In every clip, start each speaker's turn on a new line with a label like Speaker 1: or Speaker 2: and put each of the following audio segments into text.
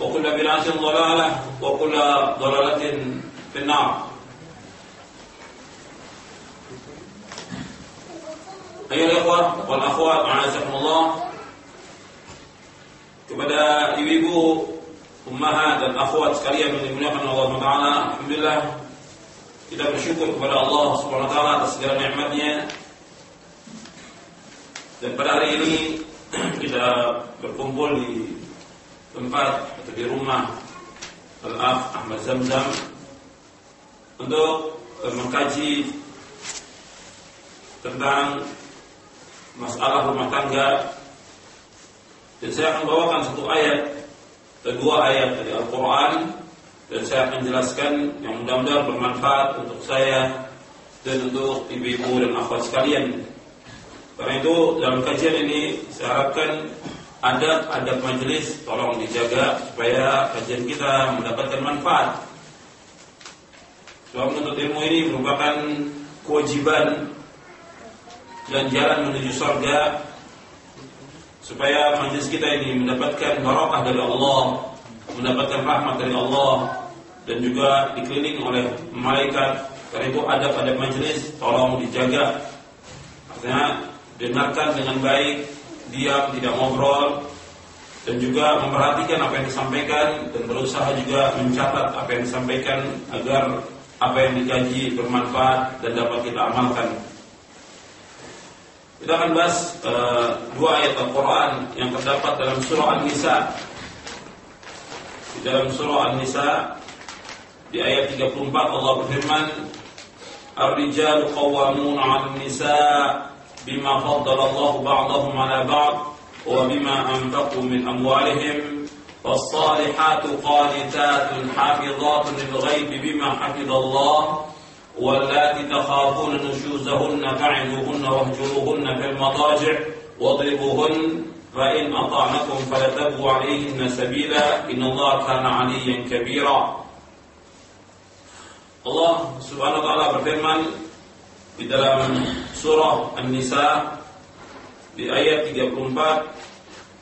Speaker 1: وكل بدعة ضلالة وكل ضلالة في النار أيها الإخوة والأخوات أعزكم الله kepada ibu-ibu ummahat dan akhwat sekalian yang dimuliakan Allah Taala, alhamdulillah kita bersyukur kepada Allah Subhanahu wa taala atas segala nikmatnya. Dan pada hari ini kita berkumpul di tempat atau di rumah Al-Af Ahmad Zamzam untuk mengkaji tentang masalah rumah tangga dan saya akan bawakan satu ayat kedua ayat dari Al-Quran dan saya akan jelaskan yang mudah-mudahan bermanfaat untuk saya dan untuk ibu-ibu dan akhwat sekalian. Karena itu dalam kajian ini saya harapkan adab-adab majelis tolong dijaga supaya kajian kita mendapatkan manfaat. Sebab menuntut ilmu ini merupakan kewajiban dan jalan menuju surga supaya majelis kita ini mendapatkan barakah dari Allah, mendapatkan rahmat dari Allah dan juga dikelilingi oleh malaikat. Karena itu adab-adab majelis tolong dijaga. Artinya dengarkan dengan baik, diam, tidak ngobrol dan juga memperhatikan apa yang disampaikan dan berusaha juga mencatat apa yang disampaikan agar apa yang dikaji bermanfaat dan dapat kita amalkan. Kita akan bahas uh, dua ayat Al-Quran yang terdapat dalam surah An-Nisa. Di dalam surah An-Nisa di ayat 34 Allah berfirman, "Ar-rijalu qawwamun 'ala an-nisa faddala Allah ba'dahum 'ala ba'd wa bima anfaqu min amwalihim." فالصالحات قانتات حافظات للغيب بما حفظ الله واللاتي تخافون نشوزهن فعظوهن واهجروهن في المضاجع واضربوهن فإن أطعنكم فلا تبغوا عليهن سبيلا إن الله كان عليا كبيرا Allah Subhanahu wa taala berfirman di surah An-Nisa di ayat 34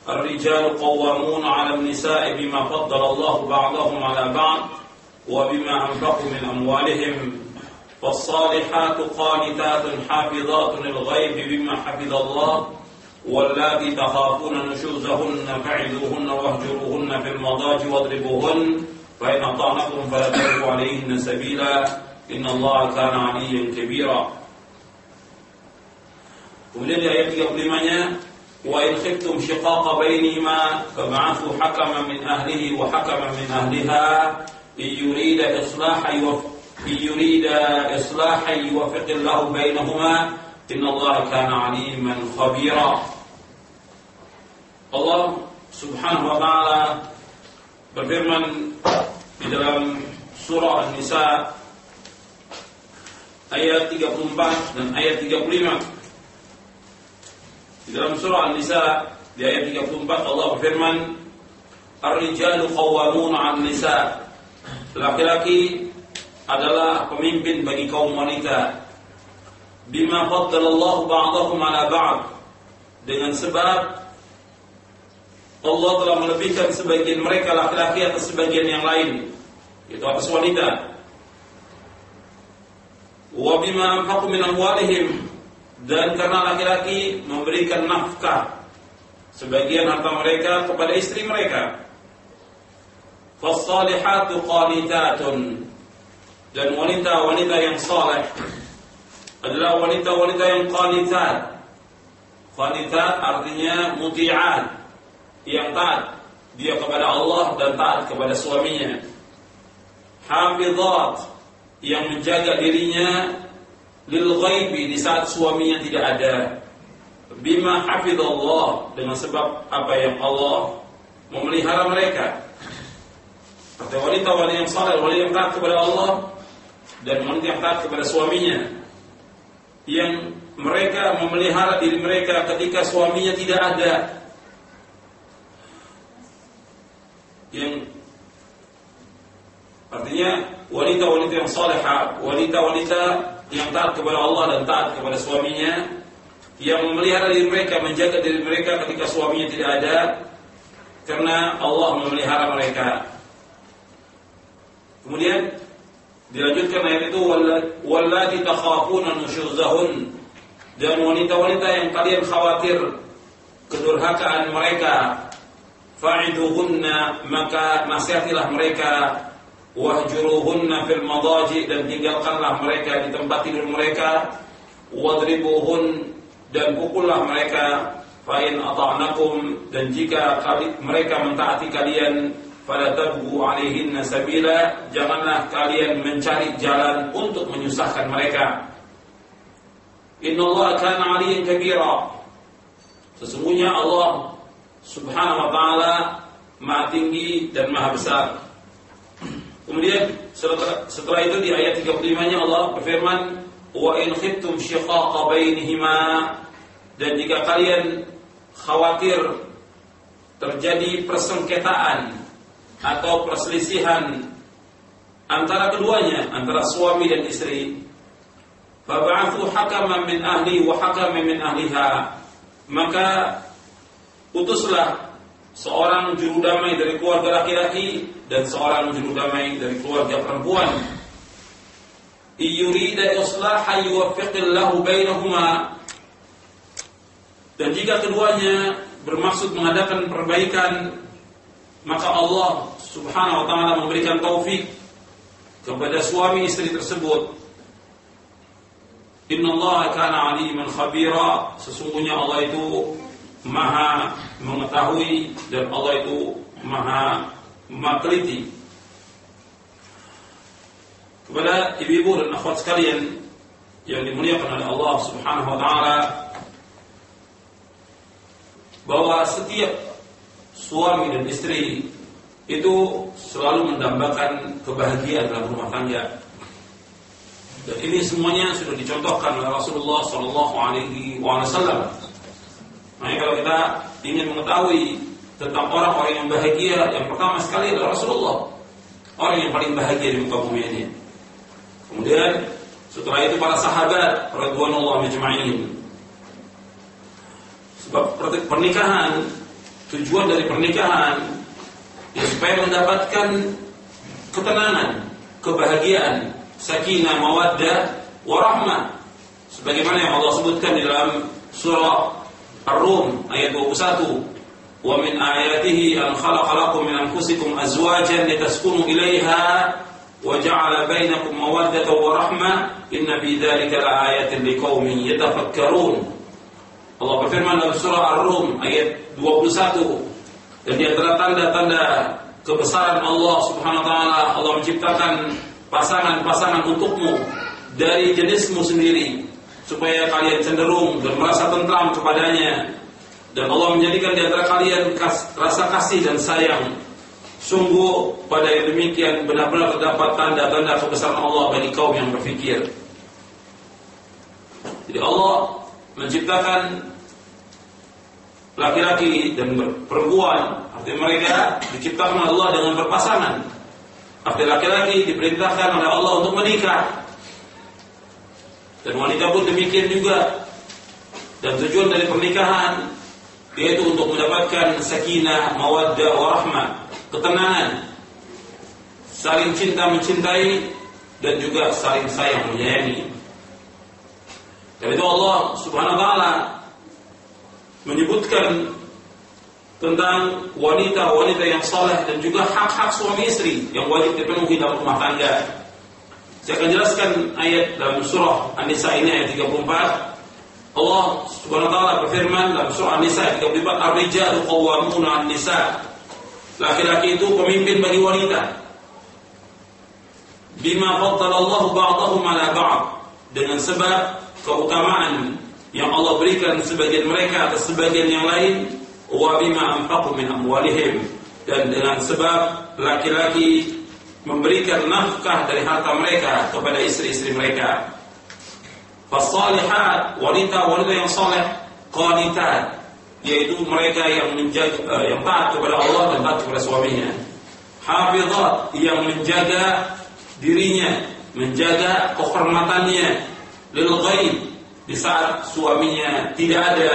Speaker 1: الرجال قوامون على النساء بما فضل الله بعضهم على بعض وبما أنفقوا من أموالهم فالصالحات قانتات حافظات للغيب بما حفظ الله واللاتي تخافون نشوزهن فعذوهن واهجروهن في المضاجع واضربوهن فإن أطعنكم فلا تبغوا عليهن سبيلا إن الله كان عليا كبيرا Kemudian di ayat 35-nya wa in khiftum shiqaqa bainihima fab'athu hakaman min ahlihi wa hakaman min ahliha liyurida islahan yuwaffiq liyurida islahan yuwaffiqillahu bainahuma innallaha kana 'aliman khabira. Allah Subhanahu wa taala berfirman di dalam surah An-Nisa ayat 34 dan ayat 35 di dalam surah An-Nisa di ayat 34 Allah berfirman Ar-rijalu qawwamun 'an nisa Laki-laki adalah pemimpin bagi kaum wanita. Bima faddalallahu ba'dahum ala ba'd. Dengan sebab Allah telah melebihkan sebagian mereka laki-laki atas sebagian yang lain, itu atas wanita. Wa bima anfaqu min amwalihim dan karena laki-laki memberikan nafkah sebagian harta mereka kepada istri mereka. Fasalihatu qanitatun dan wanita-wanita yang saleh adalah wanita-wanita yang qanitat. Qanitat artinya muti'at, yang taat dia kepada Allah dan taat kepada suaminya. Hafizat yang menjaga dirinya lil ghaibi di saat suaminya tidak ada. Bima hafizallah dengan sebab apa yang Allah memelihara mereka. Kata wanita-wanita yang saleh, wanita yang taat kepada Allah dan wanita yang taat kepada suaminya yang mereka memelihara diri mereka ketika suaminya tidak ada yang artinya wanita-wanita yang salehah, wanita-wanita yang taat kepada Allah dan taat kepada suaminya yang memelihara diri mereka, menjaga diri mereka ketika suaminya tidak ada karena Allah memelihara mereka. Kemudian dilanjutkan ayat itu wallati takhafuna nusyuzahun dan wanita-wanita yang kalian khawatir kedurhakaan mereka fa'iduhunna maka nasihatilah mereka wahjuruhunna fil madaji dan tinggalkanlah mereka di tempat tidur mereka. Wadribuhun dan pukullah mereka. Fa'in ata'nakum dan jika mereka mentaati kalian fala tabghu alaihin sabila janganlah kalian mencari jalan untuk menyusahkan mereka. Innallaha kana aliyan kabira. Sesungguhnya Allah subhanahu wa taala maha tinggi dan maha besar kemudian setelah, itu di ayat 35-nya Allah berfirman wa in khiftum shiqaqa bainihima dan jika kalian khawatir terjadi persengketaan atau perselisihan antara keduanya, antara suami dan istri. Fab'athu hakaman min ahli wa hakaman min ahliha. Maka utuslah seorang juru damai dari keluarga laki-laki dan seorang juru damai dari keluarga perempuan. Iyurida islaha yuwaffiqillahu bainahuma. Dan jika keduanya bermaksud mengadakan perbaikan maka Allah Subhanahu wa taala memberikan taufik kepada suami istri tersebut. Inna Allah kana aliman khabira, sesungguhnya Allah itu maha mengetahui dan Allah itu maha makliti. Kepada ibu-ibu dan akhwat sekalian yang dimuliakan oleh Allah Subhanahu wa taala bahwa setiap suami dan istri itu selalu mendambakan kebahagiaan dalam rumah tangga. Dan ini semuanya sudah dicontohkan oleh Rasulullah Shallallahu Alaihi Wasallam. Nah, kalau kita ingin mengetahui tentang orang-orang yang bahagia, yang pertama sekali adalah Rasulullah, orang yang paling bahagia di muka bumi ini. Kemudian setelah itu para sahabat, radhiyallahu majma'in. Sebab pernikahan tujuan dari pernikahan ya supaya mendapatkan ketenangan, kebahagiaan, sakinah, mawaddah, warahmah. Sebagaimana yang Allah sebutkan di dalam surah Ar-Rum ayat 21. Wa min ayatihi an khalaqa lakum min anfusikum azwajan litaskunu ilaiha wa ja'ala bainakum mawaddatan wa rahmah inna fi dzalika laayatin liqaumin yatafakkarun. Allah berfirman dalam surah Ar-Rum ayat 21 dan di antara tanda-tanda kebesaran Allah Subhanahu wa taala Allah menciptakan pasangan-pasangan untukmu dari jenismu sendiri supaya kalian cenderung dan merasa tentram kepadanya. Dan Allah menjadikan di antara kalian kas, rasa kasih dan sayang. Sungguh pada yang demikian benar-benar terdapat tanda-tanda kebesaran Allah bagi kaum yang berfikir. Jadi Allah menciptakan laki-laki dan perempuan. Artinya mereka diciptakan Allah dengan berpasangan. Arti laki-laki diperintahkan oleh Allah untuk menikah. Dan wanita pun demikian juga. Dan tujuan dari pernikahan yaitu untuk mendapatkan sakinah, mawaddah, warahmah, ketenangan, saling cinta mencintai dan juga saling sayang menyayangi. Dan itu Allah Subhanahu wa taala menyebutkan tentang wanita-wanita yang saleh dan juga hak-hak suami istri yang wajib dipenuhi dalam rumah tangga. Saya akan jelaskan ayat dalam surah An-Nisa ini ayat 34. Allah Subhanahu wa taala berfirman dalam surah An-Nisa ayat 34, "Ar-rijalu qawwamuna 'an nisa." Laki-laki itu pemimpin bagi wanita bima faddalallahu ba'dahum ala ba'd dengan sebab keutamaan yang Allah berikan sebagian mereka atas sebagian yang lain wa bima anfaqu min amwalihim dan dengan sebab laki-laki memberikan nafkah dari harta mereka kepada istri-istri mereka. Fasalihat wanita-wanita yang saleh qanitat yaitu mereka yang menjaga yang taat kepada Allah dan taat kepada suaminya. Hafizat yang menjaga dirinya, menjaga kehormatannya lil ghaib di saat suaminya tidak ada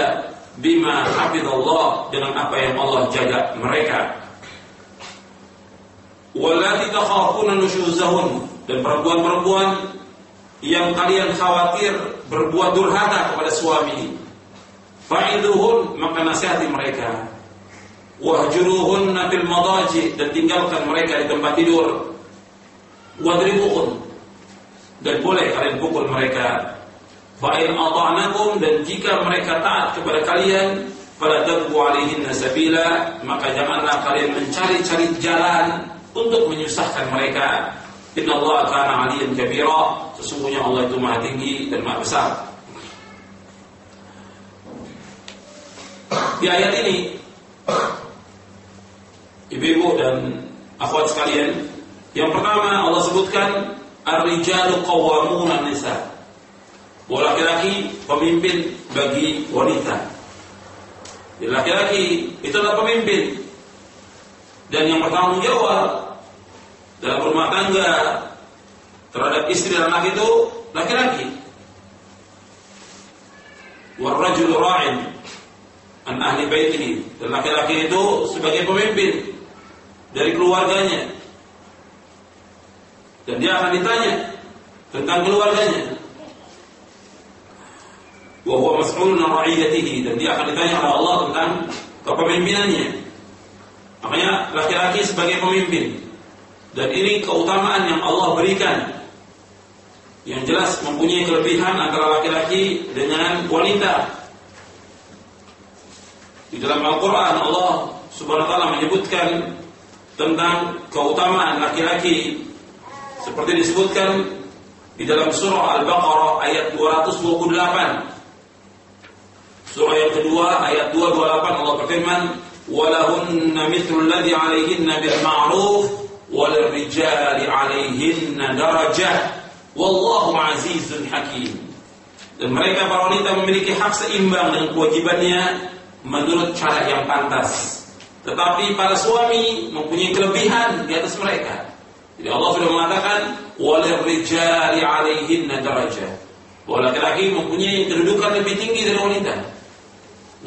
Speaker 1: bima hafizallah dengan apa yang Allah jaga mereka. Walati takhafuna nusyuzahun dan perempuan-perempuan yang kalian khawatir berbuat durhaka kepada suami. Fa'iduhun maka nasihati mereka. Wahjuruhunna fil madaji dan tinggalkan mereka di tempat tidur wadribuhum dan boleh kalian pukul mereka fa'in ata'nakum dan jika mereka taat kepada kalian pada tabgu alaihin sabila maka janganlah kalian mencari-cari jalan untuk menyusahkan mereka Inna Allah kana aliyan kabira Sesungguhnya Allah itu maha tinggi dan maha besar Di ayat ini Ibu-ibu dan akhwat sekalian yang pertama Allah sebutkan ar-rijalu qawwamuna nisa. Laki-laki pemimpin bagi wanita. Laki-laki itu adalah pemimpin dan yang bertanggung jawab dalam rumah tangga terhadap istri dan anak itu laki-laki. Warrajul ra'in an ahli baitihi dan laki-laki itu sebagai pemimpin dari keluarganya dan dia akan ditanya tentang keluarganya. Wa huwa mas'ulun ra'iyatihi dan dia akan ditanya oleh Allah tentang kepemimpinannya. Makanya laki-laki sebagai pemimpin dan ini keutamaan yang Allah berikan yang jelas mempunyai kelebihan antara laki-laki dengan wanita. Di dalam Al-Quran Allah Subhanahu wa taala menyebutkan tentang keutamaan laki-laki seperti disebutkan di dalam surah Al-Baqarah ayat 228. Surah yang kedua ayat 228 Allah berfirman, "Walahunna mithlu alladhi 'alayhinna bil walirrijali 'alayhinna darajah wallahu 'azizun hakim." Dan mereka para wanita memiliki hak seimbang dengan kewajibannya menurut cara yang pantas. Tetapi para suami mempunyai kelebihan di atas mereka. Jadi Allah sudah mengatakan alaihinna darajah. Bahwa laki-laki mempunyai kedudukan lebih tinggi dari wanita.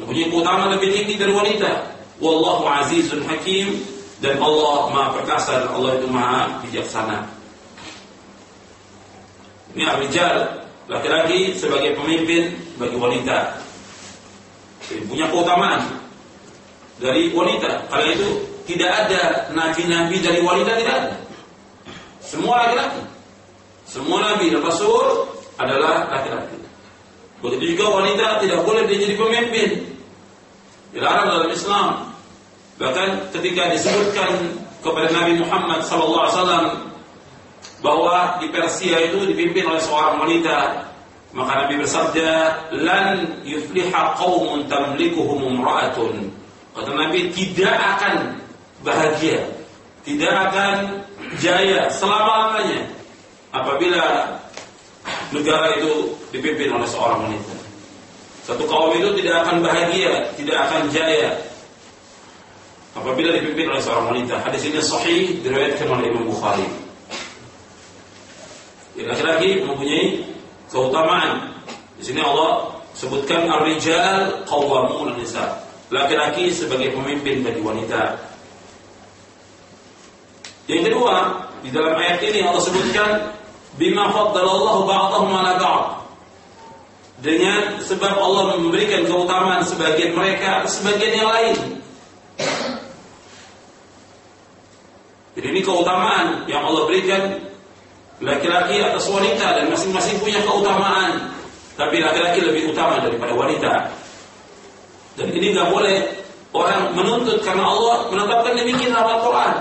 Speaker 1: Mempunyai keutamaan lebih tinggi dari wanita. Wallahu azizun hakim dan Allah Maha perkasa dan Allah itu Maha bijaksana. Ini rijal laki-laki sebagai pemimpin bagi wanita. Jadi punya keutamaan dari wanita. Karena itu tidak ada nabi-nabi dari wanita tidak ada. Semua laki-laki. Semua nabi dan rasul adalah laki-laki. Begitu juga wanita tidak boleh dia jadi pemimpin. Dilarang dalam Islam. Bahkan ketika disebutkan kepada Nabi Muhammad SAW bahwa di Persia itu dipimpin oleh seorang wanita, maka Nabi bersabda, "Lan yufliha qaumun tamlikuhum imra'atun." Kata Nabi tidak akan bahagia, tidak akan jaya selama-lamanya apabila negara itu dipimpin oleh seorang wanita. Satu kaum itu tidak akan bahagia, tidak akan jaya apabila dipimpin oleh seorang wanita. Hadis ini sahih diriwayatkan oleh Imam Bukhari. Laki-laki mempunyai keutamaan. Di sini Allah sebutkan ar-rijal qawwamun nisa. Laki-laki sebagai pemimpin bagi wanita. Yang kedua, di dalam ayat ini Allah sebutkan bima faddalallahu ba'dahum 'ala ba'd. Dengan sebab Allah memberikan keutamaan sebagian mereka sebagian yang lain. Jadi ini keutamaan yang Allah berikan laki-laki atas wanita dan masing-masing punya keutamaan. Tapi laki-laki lebih utama daripada wanita. Dan ini nggak boleh orang menuntut karena Allah menetapkan demikian dalam Al-Quran.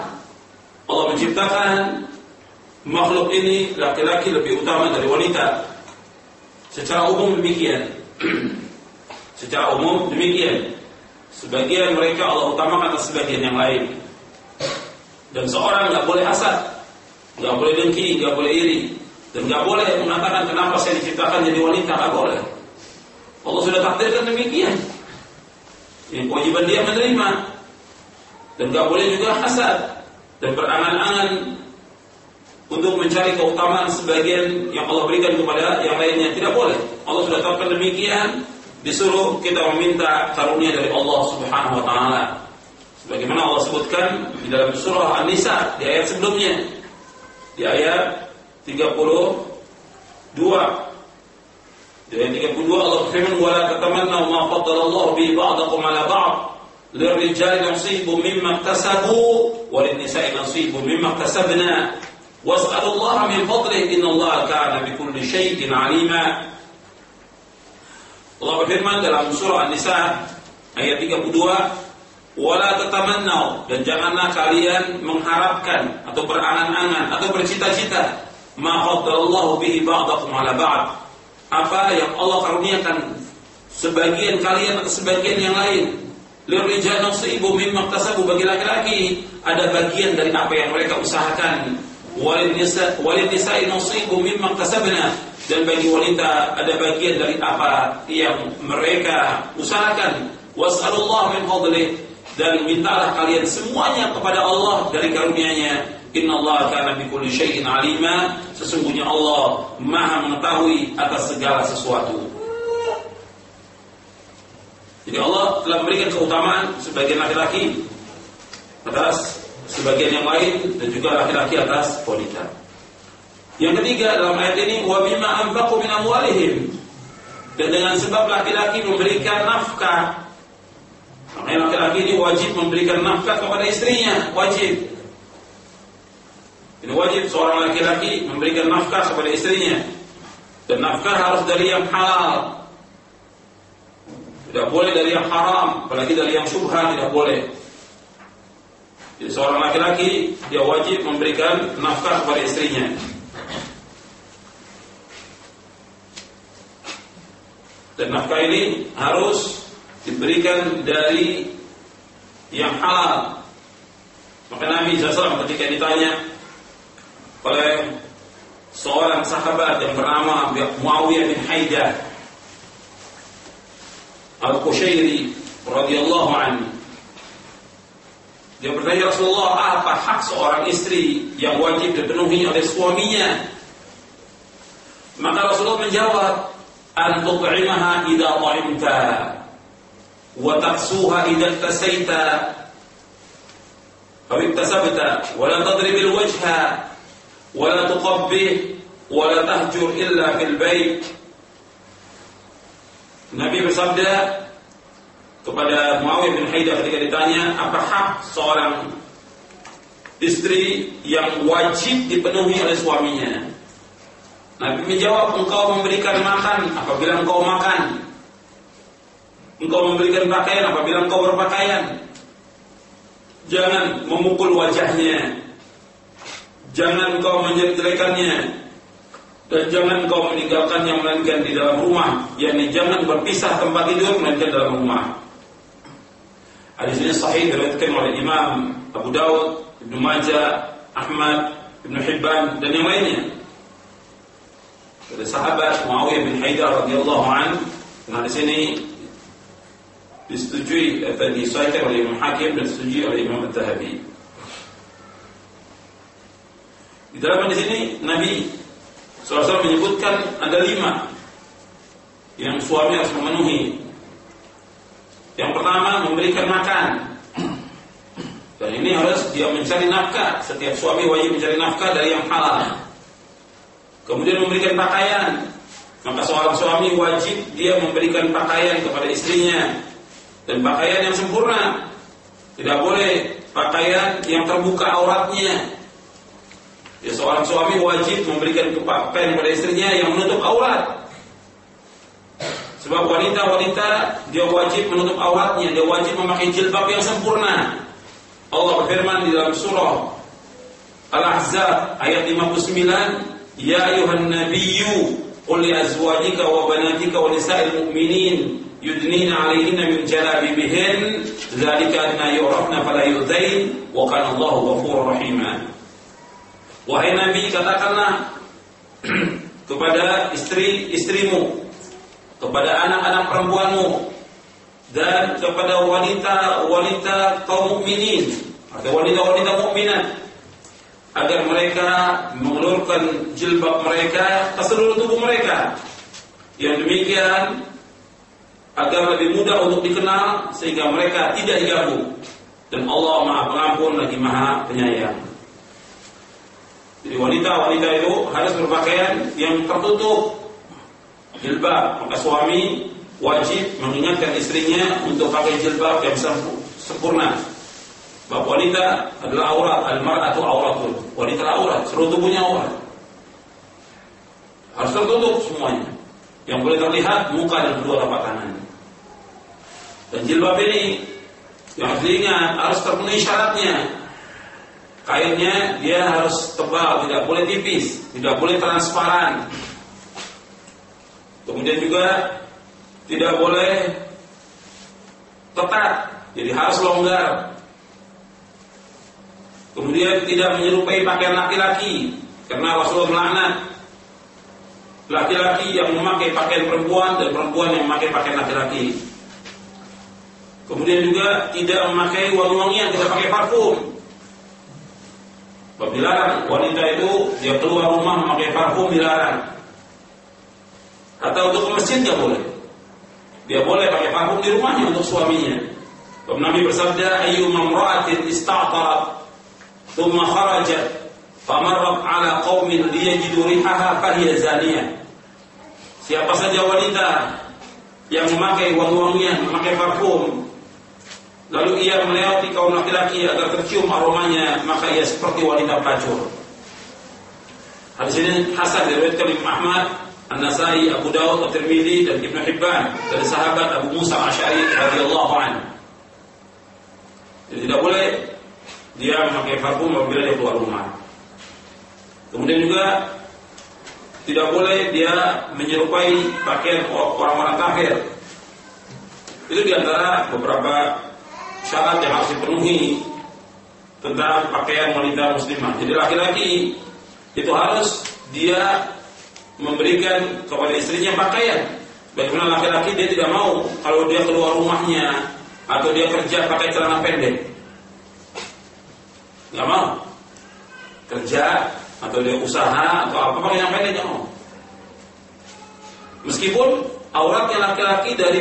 Speaker 1: Allah menciptakan makhluk ini laki-laki lebih utama dari wanita. Secara umum demikian. Secara umum demikian. Sebagian mereka Allah utamakan atas sebagian yang lain. Dan seorang nggak boleh hasad, nggak boleh dengki, nggak boleh iri, dan nggak boleh mengatakan kenapa saya diciptakan jadi wanita, nggak boleh. Allah sudah takdirkan demikian. Ini kewajiban dia menerima. Dan nggak boleh juga hasad dan berangan-angan untuk mencari keutamaan sebagian yang Allah berikan kepada yang lainnya tidak boleh. Allah sudah tetapkan demikian, disuruh kita meminta karunia dari Allah Subhanahu wa taala. Sebagaimana Allah sebutkan di dalam surah An-Nisa di ayat sebelumnya. Di ayat 32 di ayat 32 Allah berfirman wala tatamannu ma faddala Allah bi ba'dakum ala ba'd للرجال نصيب مما اكتسبوا وللنساء نصيب مما اكتسبنا واسألوا الله من فضله إن الله كان بكل شيء عليما Allah berfirman dalam surah An-Nisa ayat 32 wala tatamannau dan janganlah kalian mengharapkan atau berangan-angan atau bercita-cita. Ma faddalallahu bihi ba'dakum ala ba'd. Apa yang Allah karuniakan sebagian kalian atau sebagian yang lain? Lirijal nasibu mimma iktasabu. Bagi laki-laki ada bagian dari apa yang mereka usahakan. Walid nisa walid nisa'i nasibu mimma dan bagi wanita ada bagian dari apa yang mereka usahakan. Was'alullah min fadlih dan mintalah kalian semuanya kepada Allah dari karunia-Nya. Innallaha kana bikulli syai'in alima. Sesungguhnya Allah Maha mengetahui atas segala sesuatu. Jadi Allah telah memberikan keutamaan sebagian laki-laki atas sebagian yang lain dan juga laki-laki atas wanita. Yang ketiga dalam ayat ini wa bima anfaqu min amwalihim. Dan dengan sebab laki-laki memberikan nafkah makanya laki-laki ini wajib memberikan nafkah kepada istrinya. Wajib. Ini wajib seorang laki-laki memberikan nafkah kepada istrinya. Dan nafkah harus dari yang halal. Tidak boleh dari yang haram. Apalagi dari yang syubhat tidak boleh. Jadi seorang laki-laki dia wajib memberikan nafkah kepada istrinya. Dan nafkah ini harus diberikan dari yang halal. Maka Nabi SAW ketika ditanya oleh seorang sahabat yang bernama Muawiyah bin Haidah Al-Qushairi radhiyallahu anhu dia bertanya Rasulullah apa hak seorang istri yang wajib dipenuhi oleh suaminya maka Rasulullah menjawab wa إذا idza tasaita aw iktasabta wa la tadrib alwajha wa la tuqabbih wa la tahjur illa fil bait Nabi bersabda kepada Muawiyah bin Haidah ketika ditanya apa hak seorang istri yang wajib dipenuhi oleh suaminya. Nabi menjawab, engkau memberikan makan apabila engkau makan. Engkau memberikan pakaian apabila engkau berpakaian. Jangan memukul wajahnya. Jangan engkau menjelek-jelekannya. Dan jangan engkau meninggalkannya melainkan di dalam rumah. Yani jangan berpisah tempat tidur melainkan dalam rumah. Hadis ini sahih diriwayatkan oleh Imam Abu Daud, Ibnu Majah, Ahmad, Ibnu Hibban dan yang lainnya dari sahabat Muawiyah bin Haidar radhiyallahu an. Nah di sini disetujui atau disahkan oleh Imam Hakim dan disetujui oleh Imam At-Tahabi. Di dalam di sini Nabi SAW menyebutkan ada lima yang suami harus memenuhi. Yang pertama memberikan makan. Dan ini harus dia mencari nafkah. Setiap suami wajib mencari nafkah dari yang halal. Kemudian memberikan pakaian. Maka seorang suami wajib dia memberikan pakaian kepada istrinya dan pakaian yang sempurna. Tidak boleh pakaian yang terbuka auratnya. Ya, seorang suami wajib memberikan pakaian kepada istrinya yang menutup aurat. Sebab wanita-wanita dia wajib menutup auratnya, dia wajib memakai jilbab yang sempurna. Allah berfirman di dalam surah Al-Ahzab ayat 59 Ya ayuhan nabiyyu qul li azwajika wa banatika wa nisa'il mu'minin yudnina 'alayhinna min jalabibihin dzalika adna yu'rafna fala yu'zain wa kana Allahu ghafurur rahim. Wahai Nabi katakanlah kepada istri-istrimu kepada anak-anak perempuanmu dan kepada wanita-wanita kaum mukminin atau wanita-wanita mukminat agar mereka mengulurkan jilbab mereka ke seluruh tubuh mereka. Yang demikian agar lebih mudah untuk dikenal sehingga mereka tidak diganggu. Dan Allah Maha Pengampun lagi Maha Penyayang. Jadi wanita-wanita itu harus berpakaian yang tertutup jilbab. Maka suami wajib mengingatkan istrinya untuk pakai jilbab yang sempurna. Sebab wanita adalah aurat, al-mar'atu auratun. Wanita aurat, seluruh tubuhnya aurat. Harus tertutup semuanya. Yang boleh terlihat muka dan kedua telapak tangan. Dan jilbab ini yang diingat harus terpenuhi syaratnya. Kainnya dia harus tebal, tidak boleh tipis, tidak boleh transparan. Kemudian juga tidak boleh ketat, jadi harus longgar. Kemudian tidak menyerupai pakaian laki-laki karena Rasulullah melaknat laki-laki yang memakai pakaian perempuan dan perempuan yang memakai pakaian laki-laki. Kemudian juga tidak memakai wangi-wangian, tidak pakai parfum. Dilarang, wanita itu dia keluar rumah memakai parfum dilarang. Atau untuk ke masjid dia boleh. Dia boleh pakai parfum di rumahnya untuk suaminya. Kemudian Nabi bersabda, ayu mamra'atin ista'tarat thumma kharajat famarrat ala qaumin liyajidu rihaha fahiya zaniyah. Siapa saja wanita yang memakai wangi-wangian, memakai parfum, lalu ia melewati kaum laki-laki agar tercium aromanya, maka ia seperti wanita pelacur. Hadis ini Hasan diriwayatkan Imam Ahmad, An-Nasai, Abu Dawud, At-Tirmidzi dan Ibnu Hibban dari sahabat Abu Musa Asy'ari radhiyallahu anhu. Jadi tidak boleh dia memakai parfum apabila dia keluar rumah. Kemudian juga tidak boleh dia menyerupai pakaian orang-orang kafir. Itu di antara beberapa syarat yang harus dipenuhi tentang pakaian wanita muslimah. Jadi laki-laki itu harus dia memberikan kepada istrinya pakaian. Bagaimana laki-laki dia tidak mau kalau dia keluar rumahnya atau dia kerja pakai celana pendek nggak mau kerja atau dia usaha atau apa pakai yang pendek mau meskipun auratnya laki-laki dari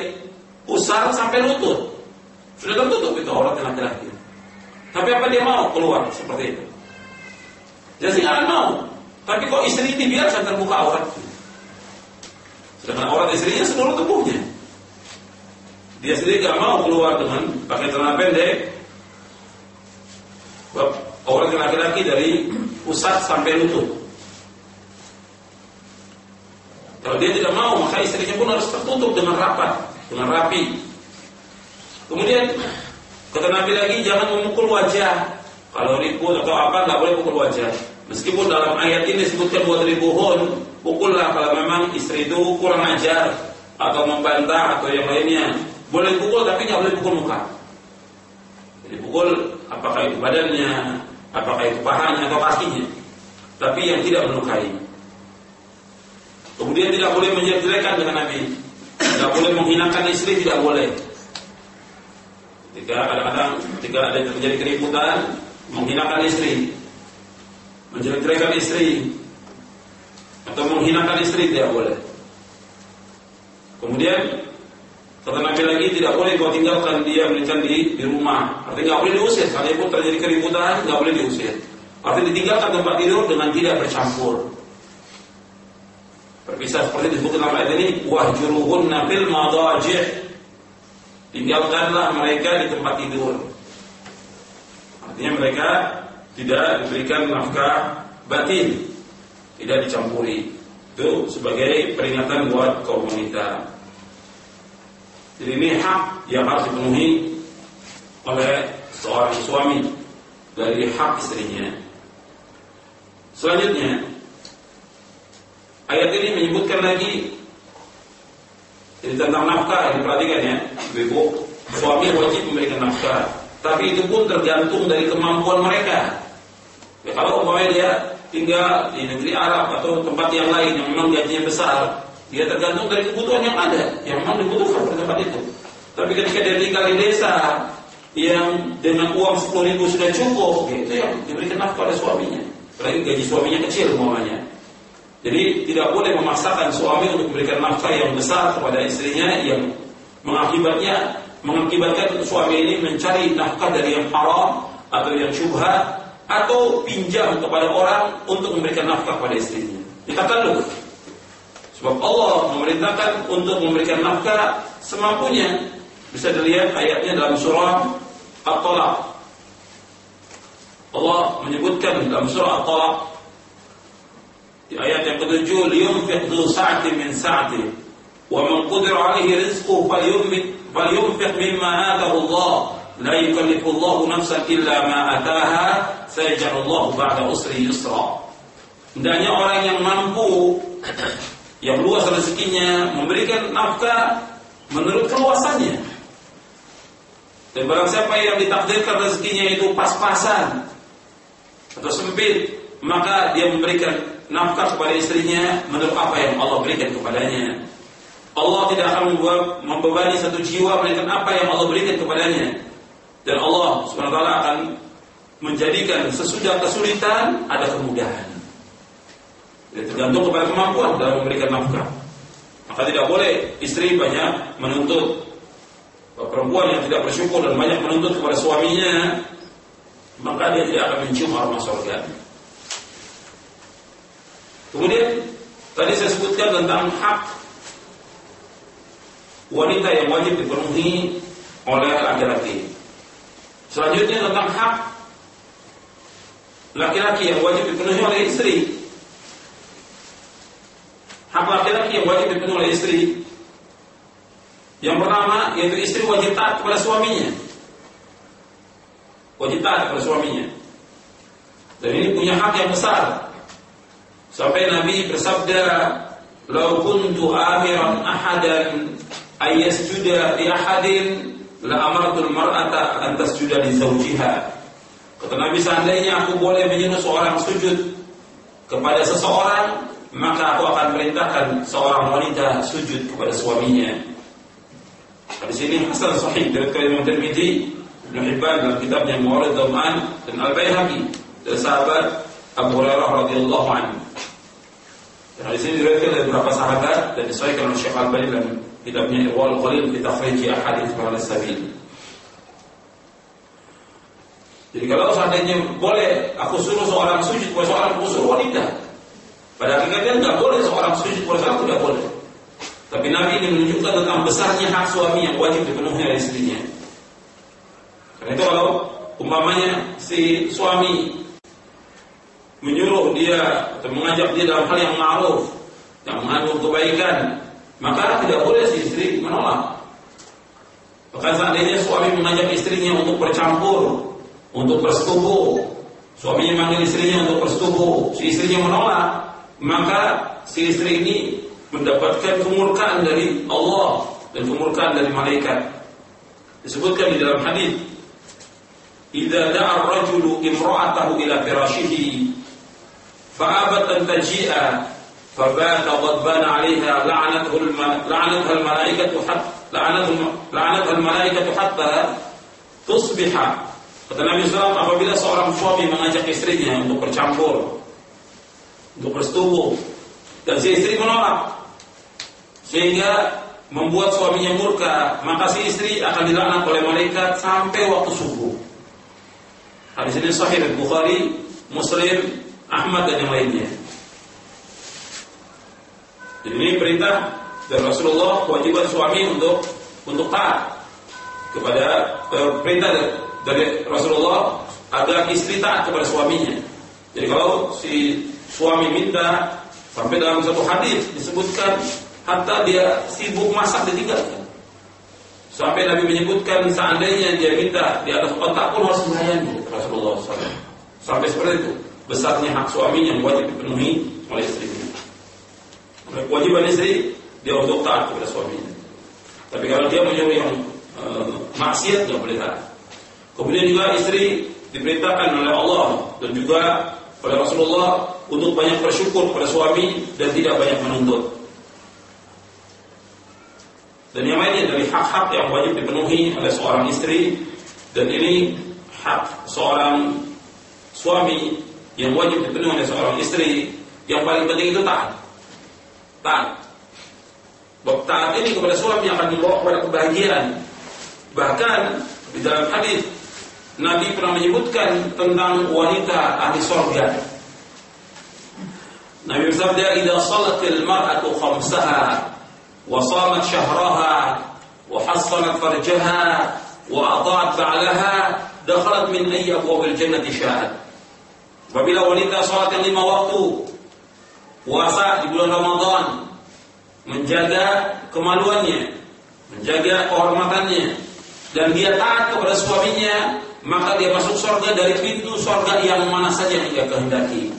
Speaker 1: pusar sampai lutut sudah tertutup itu auratnya laki-laki. Tapi apa dia mau keluar seperti itu? Jadi nggak mau. Tapi kok istri ini biasa terbuka aurat sedangkan aurat istrinya seluruh tubuhnya. Dia sendiri nggak mau keluar dengan pakai celana pendek. Orang laki-laki dari pusat sampai lutut. Kalau dia tidak mau, maka istrinya pun harus tertutup dengan rapat, dengan rapi. Kemudian kata Nabi lagi jangan memukul wajah. Kalau ribut atau apa nggak boleh pukul wajah. Meskipun dalam ayat ini disebutkan buat ribuhun, pukullah kalau memang istri itu kurang ajar atau membantah atau yang lainnya. Boleh pukul tapi nggak boleh pukul muka. Jadi pukul apakah itu badannya, apakah itu pahanya atau kakinya, tapi yang tidak melukai. Kemudian tidak boleh menjelek dengan Nabi, tidak boleh menghinakan istri, tidak boleh. Ketika kadang-kadang ketika ada terjadi keributan, menghinakan istri, menjelek-jelekan istri, atau menghinakan istri tidak boleh. Kemudian kata Nabi lagi tidak boleh kau tinggalkan dia menikah di, di rumah. Artinya nggak boleh diusir. Sekalipun terjadi keributan nggak boleh diusir. Artinya ditinggalkan tempat tidur dengan tidak bercampur. Berpisah seperti disebut dalam ayat ini wahjuruhunna fil madaji' tinggalkanlah mereka di tempat tidur. Artinya mereka tidak diberikan nafkah batin, tidak dicampuri. Itu sebagai peringatan buat kaum wanita. Jadi ini hak yang harus dipenuhi oleh seorang suami dari hak istrinya. Selanjutnya, ayat ini menyebutkan lagi jadi tentang nafkah yang diperhatikan ya, ibu suami wajib memberikan nafkah. Tapi itu pun tergantung dari kemampuan mereka. Ya, kalau umpamanya dia tinggal di negeri Arab atau tempat yang lain yang memang gajinya besar, dia tergantung dari kebutuhan yang ada, yang memang dibutuhkan pada tempat itu. Tapi ketika dia tinggal di desa yang dengan uang sepuluh ribu sudah cukup, ya, itu yang diberikan nafkah oleh suaminya. Apalagi gaji suaminya kecil umpamanya. Jadi tidak boleh memaksakan suami untuk memberikan nafkah yang besar kepada istrinya yang mengakibatnya mengakibatkan suami ini mencari nafkah dari yang haram atau yang syubhat atau pinjam kepada orang untuk memberikan nafkah kepada istrinya. Dikatakan Sebab Allah memerintahkan untuk memberikan nafkah semampunya. Bisa dilihat ayatnya dalam surah At-Talaq. Allah menyebutkan dalam surah At-Talaq di ayat yang ketujuh, "Liyunfiq dzu sa'atin min sa'ati, wa man qadira 'alaihi rizquhu falyunfiq falyunfiq mimma ataahu Allah, la yukallifu Allah nafsan illa ma ataaha, sayaj'alu Allah ba'da usri yusra." Hendaknya orang yang mampu yang luas rezekinya memberikan nafkah menurut keluasannya. Dan barang siapa yang ditakdirkan rezekinya itu pas-pasan atau sempit, maka dia memberikan nafkah kepada istrinya menurut apa yang Allah berikan kepadanya. Allah tidak akan membebani satu jiwa melainkan apa yang Allah berikan kepadanya. Dan Allah SWT akan menjadikan sesudah kesulitan ada kemudahan. Jadi tergantung kepada kemampuan dalam memberikan nafkah. Maka tidak boleh istri banyak menuntut perempuan yang tidak bersyukur dan banyak menuntut kepada suaminya, maka dia tidak akan mencium aroma surga. Kemudian tadi saya sebutkan tentang hak wanita yang wajib dipenuhi oleh laki-laki. Selanjutnya tentang hak laki-laki yang wajib dipenuhi oleh istri. Hak laki-laki yang wajib dipenuhi oleh istri yang pertama yaitu istri wajib taat kepada suaminya. Wajib taat kepada suaminya. Dan ini punya hak yang besar. Sampai Nabi bersabda, "Lau kuntu amiran ahadan ayyasjuda li ahadin la amartul mar'ata an tasjuda li zawjiha." Kata Nabi, seandainya aku boleh menyuruh seorang sujud kepada seseorang, maka aku akan perintahkan seorang wanita sujud kepada suaminya. Hadis ini hasan sahih dari Imam Tirmidzi, Ibnu Hibban dalam kitabnya Mawarid Dhama'an dan Al-Baihaqi dari sahabat Abu Hurairah radhiyallahu anhu. Dan hadis ini diriwayatkan dari beberapa sahabat dan disahihkan oleh Syekh Al-Albani dalam kitabnya Irwal Qalil fi takhrij ahadits ala sabil. Jadi kalau seandainya boleh aku suruh seorang sujud kepada seorang aku suruh wanita. Pada hakikatnya nggak boleh seorang sujud kepada seorang tidak boleh. Tapi Nabi ini menunjukkan tentang besarnya hak suami yang wajib dipenuhi oleh istrinya. Karena itu kalau umpamanya si suami menyuruh dia atau mengajak dia dalam hal yang ma'ruf, yang mengandung kebaikan, maka tidak boleh si istri menolak. Bahkan seandainya suami mengajak istrinya untuk bercampur, untuk bersetubuh, suaminya manggil istrinya untuk bersetubuh, si istrinya menolak, maka si istri ini mendapatkan kemurkaan dari Allah dan kemurkaan dari malaikat. Disebutkan di dalam hadis, "Idza da'a ar-rajulu imra'atahu ila firashihi fa'abat an taji'a fabata ghadban 'alayha la'anathu la'anatha al-malaikatu hatta la'anathu la'anatha al-malaikatu hatta tusbiha. Kata Nabi SAW, apabila seorang suami mengajak istrinya untuk bercampur, untuk bersetubuh, dan si istri menolak, sehingga membuat suaminya murka, maka si istri akan dilaknat oleh malaikat sampai waktu subuh. Hadis ini sahih Bukhari, Muslim, Ahmad dan yang lainnya. Jadi ini perintah dari Rasulullah kewajiban suami untuk untuk taat kepada eh, perintah dari Rasulullah agar istri taat kepada suaminya. Jadi kalau si suami minta sampai dalam satu hadis disebutkan hatta dia sibuk masak ditinggalkan. Sampai Nabi menyebutkan seandainya dia minta di atas otak pun harus melayani Rasulullah SAW. Sampai seperti itu besarnya hak suami yang wajib dipenuhi oleh istrinya. Kewajiban istri dia untuk taat kepada suaminya. Tapi kalau dia menyuruh yang e, maksiat nggak boleh taat. Kemudian juga istri diperintahkan oleh Allah dan juga oleh Rasulullah untuk banyak bersyukur kepada suami dan tidak banyak menuntut. Dan yang lainnya dari hak-hak yang wajib dipenuhi oleh seorang istri dan ini hak seorang suami yang wajib dipenuhi oleh seorang istri yang paling penting itu taat. Taat. Taat ini kepada suami akan dibawa kepada kebahagiaan. Bahkan di dalam hadis Nabi pernah menyebutkan tentang wanita ahli surga. Nabi bersabda idza salatil mar'atu khamsaha wa shamat shahraha wa hassanat farjaha wa ata'at ba'laha dakhalat min ayyi abwabil jannati sya'at Apabila wanita sholat yang lima waktu Puasa di bulan Ramadan Menjaga kemaluannya Menjaga kehormatannya Dan dia taat kepada suaminya Maka dia masuk surga dari pintu surga yang mana saja yang dia kehendaki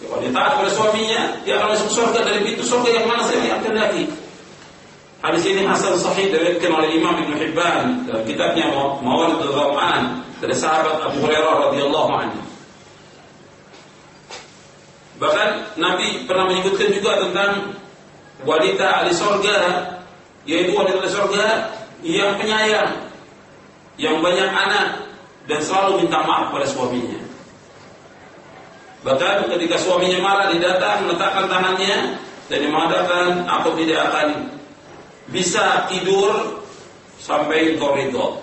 Speaker 1: kalau dia taat kepada suaminya, dia akan masuk surga dari pintu surga yang mana saja yang kehendaki. Hadis ini hasan sahih diriwayatkan oleh Imam Ibn Hibban dalam kitabnya Mawalidul Gham'an dari sahabat Abu Hurairah radhiyallahu anhu. Bahkan Nabi pernah menyebutkan juga tentang wanita ahli surga yaitu wanita ahli surga yang penyayang, yang banyak anak dan selalu minta maaf pada suaminya. Bahkan ketika suaminya marah, dia datang meletakkan tangannya dan dia mengatakan, aku tidak akan bisa tidur sampai ridho.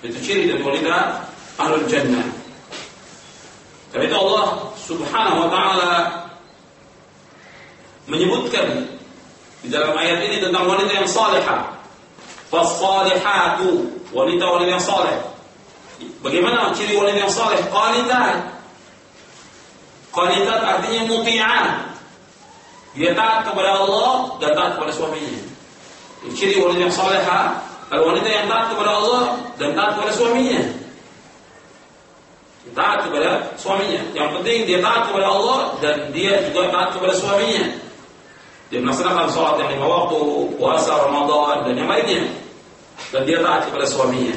Speaker 1: Itu ciri dari wanita ahlul jannah. Karena itu Allah Subhanahu wa taala menyebutkan di dalam ayat ini tentang wanita yang salehah. Fasalihatu, wanita-wanita yang saleh. Bagaimana ciri wanita yang saleh? Qanitat Qanitat artinya muti'ah. Dia taat kepada Allah dan taat kepada suaminya. Ciri wanita yang saleha kalau wanita yang taat kepada Allah dan taat kepada suaminya. Taat kepada suaminya. Yang penting dia taat kepada Allah dan dia juga taat kepada suaminya. Dia melaksanakan sholat yang lima waktu, puasa Ramadan dan yang lainnya. Dan dia taat kepada suaminya.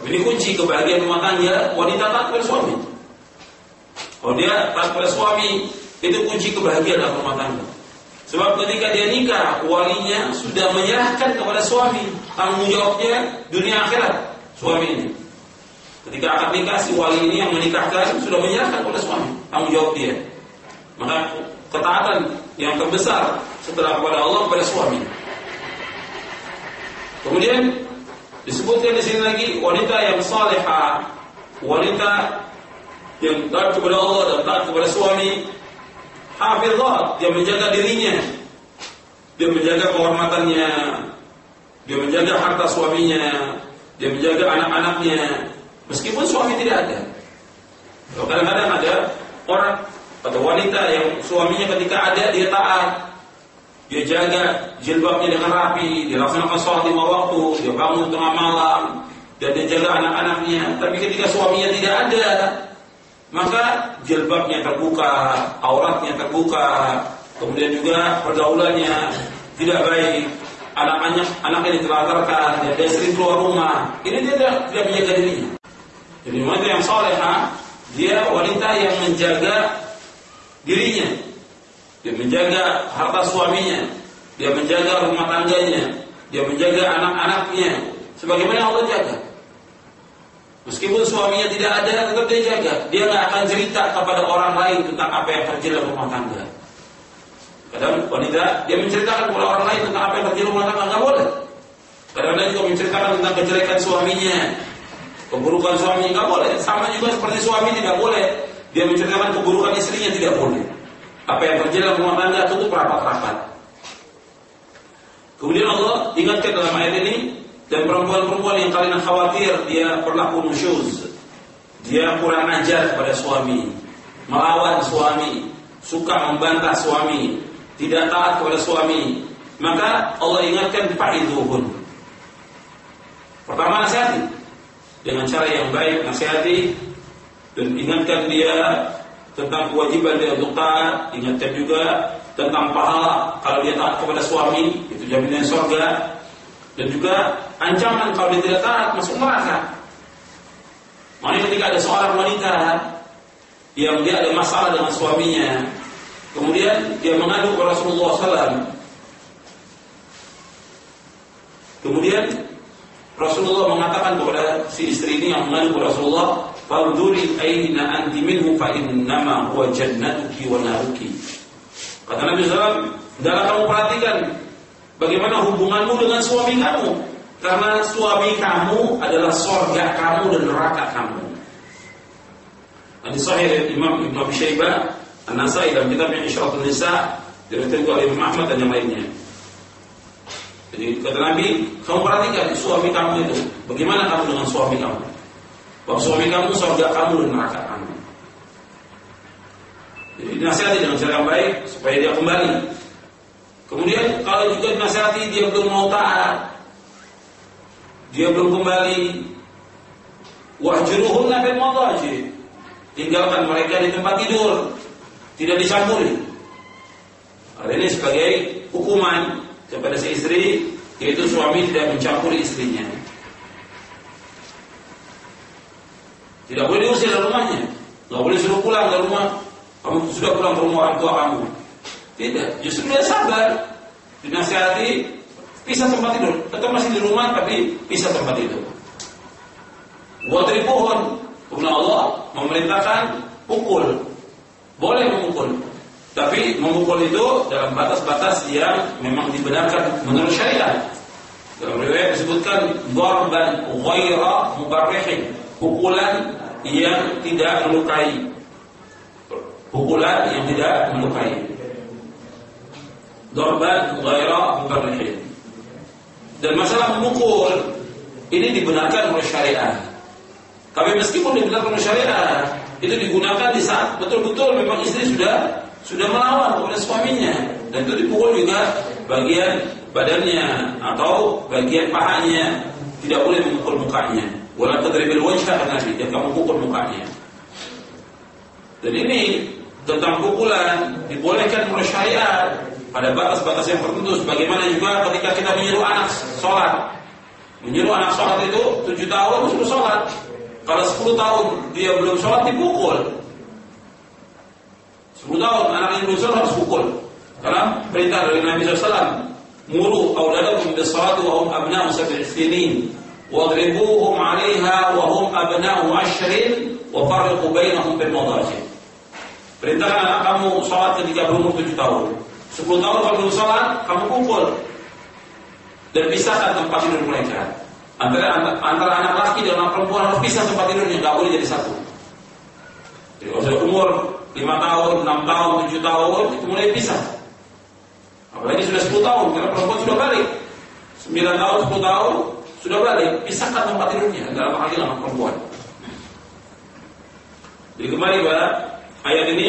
Speaker 1: Ini kunci kebahagiaan rumah tangga wanita taat kepada suami. Kalau dia taat pada suami, itu kunci kebahagiaan dalam rumah tangga. Sebab ketika dia nikah, walinya sudah menyerahkan kepada suami tanggung jawabnya dunia akhirat suami ini. Ketika akad nikah si wali ini yang menikahkan sudah menyerahkan kepada suami tanggung jawab dia. Maka ketaatan yang terbesar setelah kepada Allah kepada suami. Kemudian disebutkan di sini lagi wanita yang salehah, wanita yang taat kepada Allah dan taat kepada suami hafizat dia menjaga dirinya dia menjaga kehormatannya dia menjaga harta suaminya dia menjaga anak-anaknya meskipun suami tidak ada. Kadang-kadang ada orang atau wanita yang suaminya ketika ada dia taat. Dia jaga jilbabnya dengan rapi dia laksanakan sholat lima waktu dia bangun tengah malam dan dia jaga anak-anaknya. Tapi ketika suaminya tidak ada maka jilbabnya terbuka, auratnya terbuka, kemudian juga pergaulannya tidak baik, anak-anaknya anaknya ditelantarkan, dia, sering keluar rumah, ini dia tidak, tidak menjaga dirinya. Jadi wanita yang soleha, dia wanita yang menjaga dirinya, dia menjaga harta suaminya, dia menjaga rumah tangganya, dia menjaga anak-anaknya, Sebagaimana Allah jaga. Meskipun suaminya tidak ada, tetap dia jaga. Dia nggak akan cerita kepada orang lain tentang apa yang terjadi dalam rumah tangga. Kadang wanita dia menceritakan kepada orang lain tentang apa yang terjadi dalam rumah tangga nggak boleh. Kadang-kadang juga menceritakan tentang kejelekan suaminya, keburukan suaminya nggak boleh. Sama juga seperti suami tidak boleh dia menceritakan keburukan istrinya tidak boleh. Apa yang terjadi dalam rumah tangga tutup rapat-rapat. Kemudian Allah ingatkan dalam ayat ini dan perempuan-perempuan yang kalian khawatir dia berlaku nusyuz. Dia kurang ajar kepada suami, melawan suami, suka membantah suami, tidak taat kepada suami. Maka Allah ingatkan fa'iduhun. Pertama nasihati dengan cara yang baik nasihati dan ingatkan dia tentang kewajiban dia untuk taat, ingatkan juga tentang pahala kalau dia taat kepada suami, itu jaminan surga dan juga ancaman kalau dia tidak taat masuk neraka. Makanya ketika ada seorang wanita yang dia ada masalah dengan suaminya, kemudian dia mengadu kepada Rasulullah SAW. Kemudian Rasulullah mengatakan kepada si istri ini yang mengadu kepada Rasulullah, "Fanduri aina anti minhu fa innama huwa jannatuki wa naruki." Kata Nabi SAW, dalam kamu perhatikan Bagaimana hubunganmu dengan suami kamu? Karena suami kamu adalah sorga kamu dan neraka kamu. Hadis sahih Imam Ibn Abi Syaibah An-Nasai dalam kitabnya Isyaratul Nisa diriwayatkan oleh Imam Ahmad dan yang lainnya. Jadi kata Nabi, kamu perhatikan suami kamu itu, bagaimana kamu dengan suami kamu? Bahwa suami kamu sorga kamu dan neraka kamu. Jadi dinasihati dengan cara yang baik supaya dia kembali Kemudian kalau juga dinasihati dia belum mau taat, dia belum kembali, wahjuruhunna fil madaji. Tinggalkan mereka di tempat tidur, tidak dicampuri. Hal ini sebagai hukuman kepada si istri, yaitu suami tidak mencampuri istrinya. Tidak boleh diusir dari rumahnya, nggak boleh suruh pulang ke rumah. Kamu sudah pulang ke rumah orang tua kamu, tidak, justru dia sabar. Dinasihati, pisah tempat tidur. Tetap masih di rumah tapi pisah tempat tidur. Wadribuhun. Kemudian Allah memerintahkan pukul. Boleh memukul. Tapi memukul itu dalam batas-batas yang memang dibenarkan menurut syariat. Dalam riwayat disebutkan Dorban ghaira mubarrihin. Pukulan yang tidak melukai. Pukulan yang tidak melukai. Dorban ghaira mubarrihin. Dan masalah memukul ini dibenarkan oleh syariat. Tapi meskipun dibenarkan oleh syariat, itu digunakan di saat betul-betul memang istri sudah sudah melawan kepada suaminya dan itu dipukul juga bagian badannya atau bagian pahanya tidak boleh memukul mukanya. Wala tadribil wajha Nabi, dan kamu pukul mukanya. Dan ini tentang pukulan dibolehkan oleh syariat pada batas-batas yang tertentu. Sebagaimana juga ketika kita menyuruh anak sholat, menyuruh anak sholat itu tujuh tahun suruh sholat. Kalau sepuluh tahun dia belum sholat dipukul. Sepuluh tahun anak yang sholat harus pukul. Karena perintah dari Nabi SAW, muru awladakum bis salat wa hum abna'u sab'i sinin. Wadribuhum 'alaiha wa hum abna'u ashrin wa farriqu bainahum bil madaji. Perintahkan anak kamu sholat ketika berumur tujuh tahun. 10 tahun kalau belum sholat, kamu kumpul dan pisahkan tempat tidur mereka. Antara, antara anak laki dan anak perempuan harus pisah tempat tidurnya, nggak boleh jadi satu. Jadi umur 5 tahun, 6 tahun, 7 tahun itu mulai pisah. Apalagi sudah 10 tahun, karena perempuan sudah balik. 9 tahun, 10 tahun sudah balik, pisahkan tempat tidurnya dalam hal anak perempuan. Jadi kembali pada ayat ini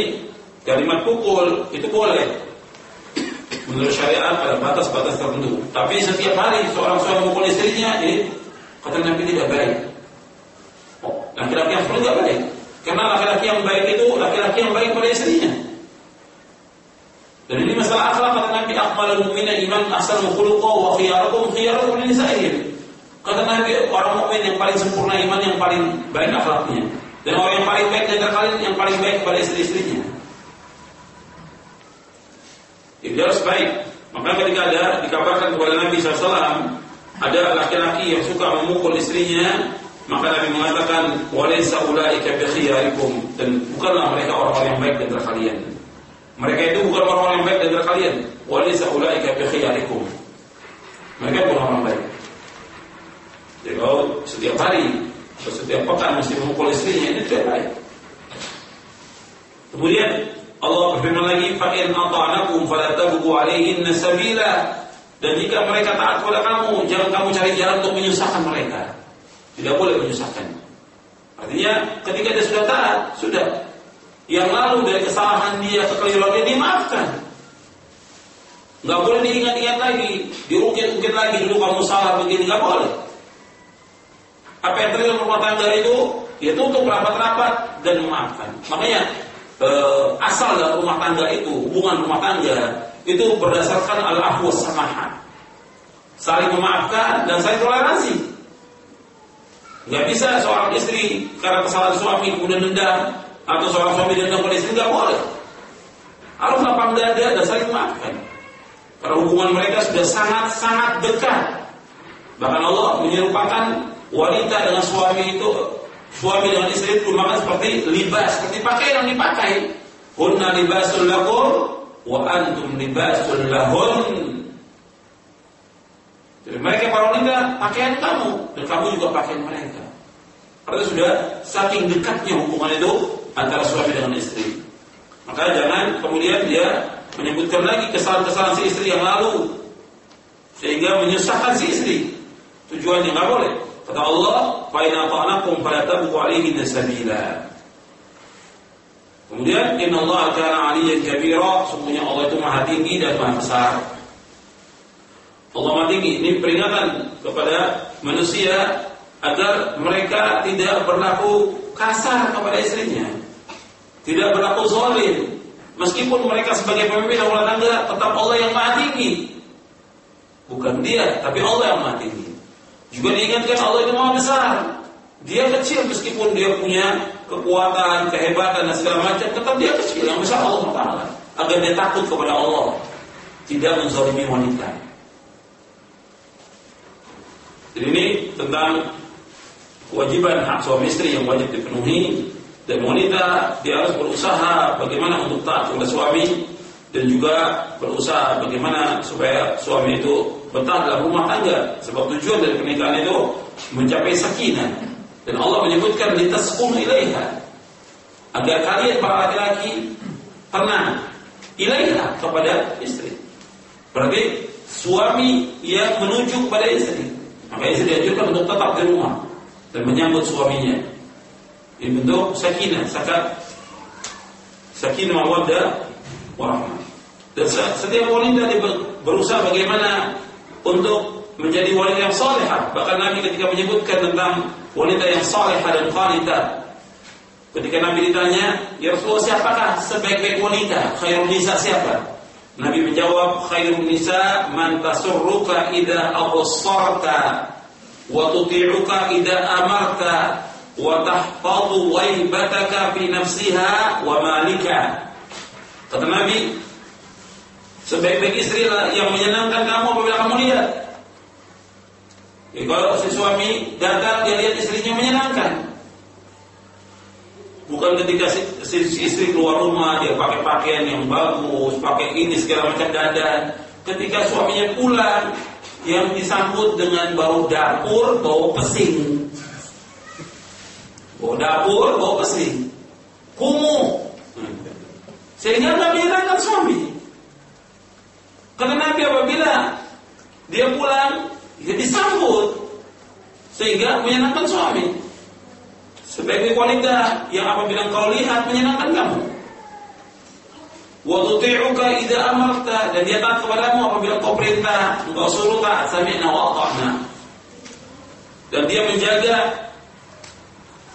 Speaker 1: kalimat pukul itu boleh menurut syariat pada batas-batas tertentu. Tapi setiap hari seorang suami mukul istrinya, ini kata Nabi tidak baik. Oh, laki-laki yang tidak baik. Karena laki-laki yang baik itu laki-laki yang baik pada istrinya. Dan ini masalah akhlak kata Nabi akmalul mu'mina iman asal khuluqa wa khiyarukum khiyarukum li nisa'ihim. Kata Nabi orang mukmin yang paling sempurna iman yang paling baik akhlaknya. Dan orang yang paling baik antara kalian yang paling baik kepada istri-istrinya. Itu harus baik. Maka ketika ada dikabarkan kepada Nabi SAW ada laki-laki yang suka memukul istrinya, maka Nabi mengatakan walaysa ulaika bi khiyarikum dan bukanlah mereka orang-orang yang baik di antara kalian. Mereka itu bukan orang-orang yang baik di antara kalian. Walaysa ulaika bi khiyarikum. Mereka bukan orang baik. Jadi kalau setiap hari atau setiap pekan mesti memukul istrinya ini tidak baik. Kemudian Allah berfirman lagi, "Fa in ata'nakum fala tabghu 'alaihinna sabila." Dan jika mereka taat kepada kamu, jangan kamu cari jalan untuk menyusahkan mereka. Tidak boleh menyusahkan. Artinya, ketika dia sudah taat, sudah. Yang lalu dari kesalahan dia, kekeliruan dia dimaafkan. Nggak boleh diingat-ingat lagi, diungkit-ungkit lagi dulu kamu salah begini, nggak boleh. Apa yang terjadi rumah tangga itu, ya tutup rapat-rapat dan memaafkan. Makanya eh, asal dalam rumah tangga itu, hubungan rumah tangga itu berdasarkan al-afwa samaha. Saling memaafkan dan saling toleransi. Gak bisa seorang istri karena kesalahan suami kemudian dendam atau seorang suami dendam pada istri nggak boleh. Harus lapang dada dan saling memaafkan. Karena hubungan mereka sudah sangat-sangat dekat. Bahkan Allah menyerupakan wanita dengan suami itu suami dengan istri itu maka seperti libas, seperti pakaian yang dipakai. Hunna libasul lakum wa antum libasul lahun. Jadi mereka para wanita pakaian kamu dan kamu juga pakaian mereka. Karena sudah saking dekatnya hubungan itu antara suami dengan istri. Maka jangan kemudian dia menyebutkan lagi kesalahan-kesalahan si istri yang lalu sehingga menyusahkan si istri. Tujuannya nggak boleh. Kata Allah, "Fa in ata'nakum fala tabghu 'alaihi sabila." Kemudian Inna Allah kana aliyan kabira Sungguhnya Allah itu maha tinggi dan maha besar Allah maha tinggi Ini peringatan kepada manusia Agar mereka tidak berlaku kasar kepada istrinya Tidak berlaku zalim Meskipun mereka sebagai pemimpin rumah tangga Tetap Allah yang maha tinggi Bukan dia, tapi Allah yang maha tinggi Juga diingatkan Allah itu maha besar Dia kecil meskipun dia punya kekuatan, kehebatan dan segala macam, tetap dia kecil. Yang besar Allah Taala. Agar dia takut kepada Allah, tidak menzalimi wanita. Jadi ini tentang kewajiban hak suami istri yang wajib dipenuhi. Dan wanita dia harus berusaha bagaimana untuk taat kepada suami. Dan juga berusaha bagaimana supaya suami itu betah dalam rumah tangga. Sebab tujuan dari pernikahan itu mencapai sakinah. Dan Allah menyebutkan litaskunu ilaiha. Agar kalian para laki-laki tenang ilaiha kepada istri. Berarti suami yang menuju kepada istri. Maka istri dianjurkan untuk tetap di rumah dan menyambut suaminya. Ini bentuk sakinah, sakat sakinah mawaddah warahmah. Dan setiap wanita berusaha bagaimana untuk menjadi wanita yang salehah. Bahkan Nabi ketika menyebutkan tentang wanita yang salehah dan qanitah. Ketika Nabi ditanya, "Ya Rasulullah, siapakah sebaik-baik wanita? Khairun nisa siapa?" Nabi menjawab, "Khairun nisa man tasurruka idza absarta wa tuti'uka idza amarta wa tahfadhu waibataka fi nafsiha wa malika." Kata Nabi, sebaik-baik istri yang menyenangkan kamu apabila kamu lihat Ya, kalau si suami datang dia lihat istrinya menyenangkan. Bukan ketika si, si, istri keluar rumah dia pakai pakaian yang bagus, pakai ini segala macam dandan. Ketika suaminya pulang yang disambut dengan bau dapur, bau pesing. Bau dapur, bau pesing. Kumuh. Sehingga nggak menyenangkan suami. Karena Nabi apabila dia pulang dia disambut sehingga menyenangkan suami. Sebagai wanita yang apabila kau lihat menyenangkan kamu. Wa tuti'uka idza amarta dan dia taat kepadamu apabila kau perintah, engkau suruh taat sami'na wa ata'na. Dan dia menjaga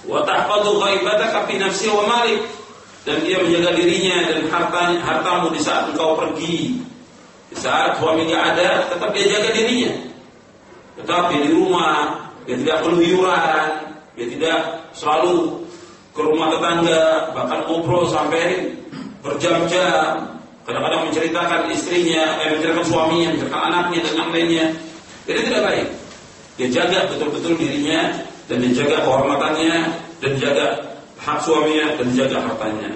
Speaker 1: wa tahfadhu ghaibataka fi nafsi wa malik dan dia menjaga dirinya dan hartanya, hartamu di saat engkau pergi. Di saat suami tidak ada, tetap dia jaga dirinya. Tetapi di rumah dia tidak keluyuran, dia tidak selalu ke rumah tetangga, bahkan ngobrol sampai berjam-jam. Kadang-kadang menceritakan istrinya, eh, menceritakan suaminya, menceritakan anaknya dan yang lainnya. Jadi tidak baik. Dia jaga betul-betul dirinya dan menjaga kehormatannya dan jaga hak suaminya dan jaga hartanya.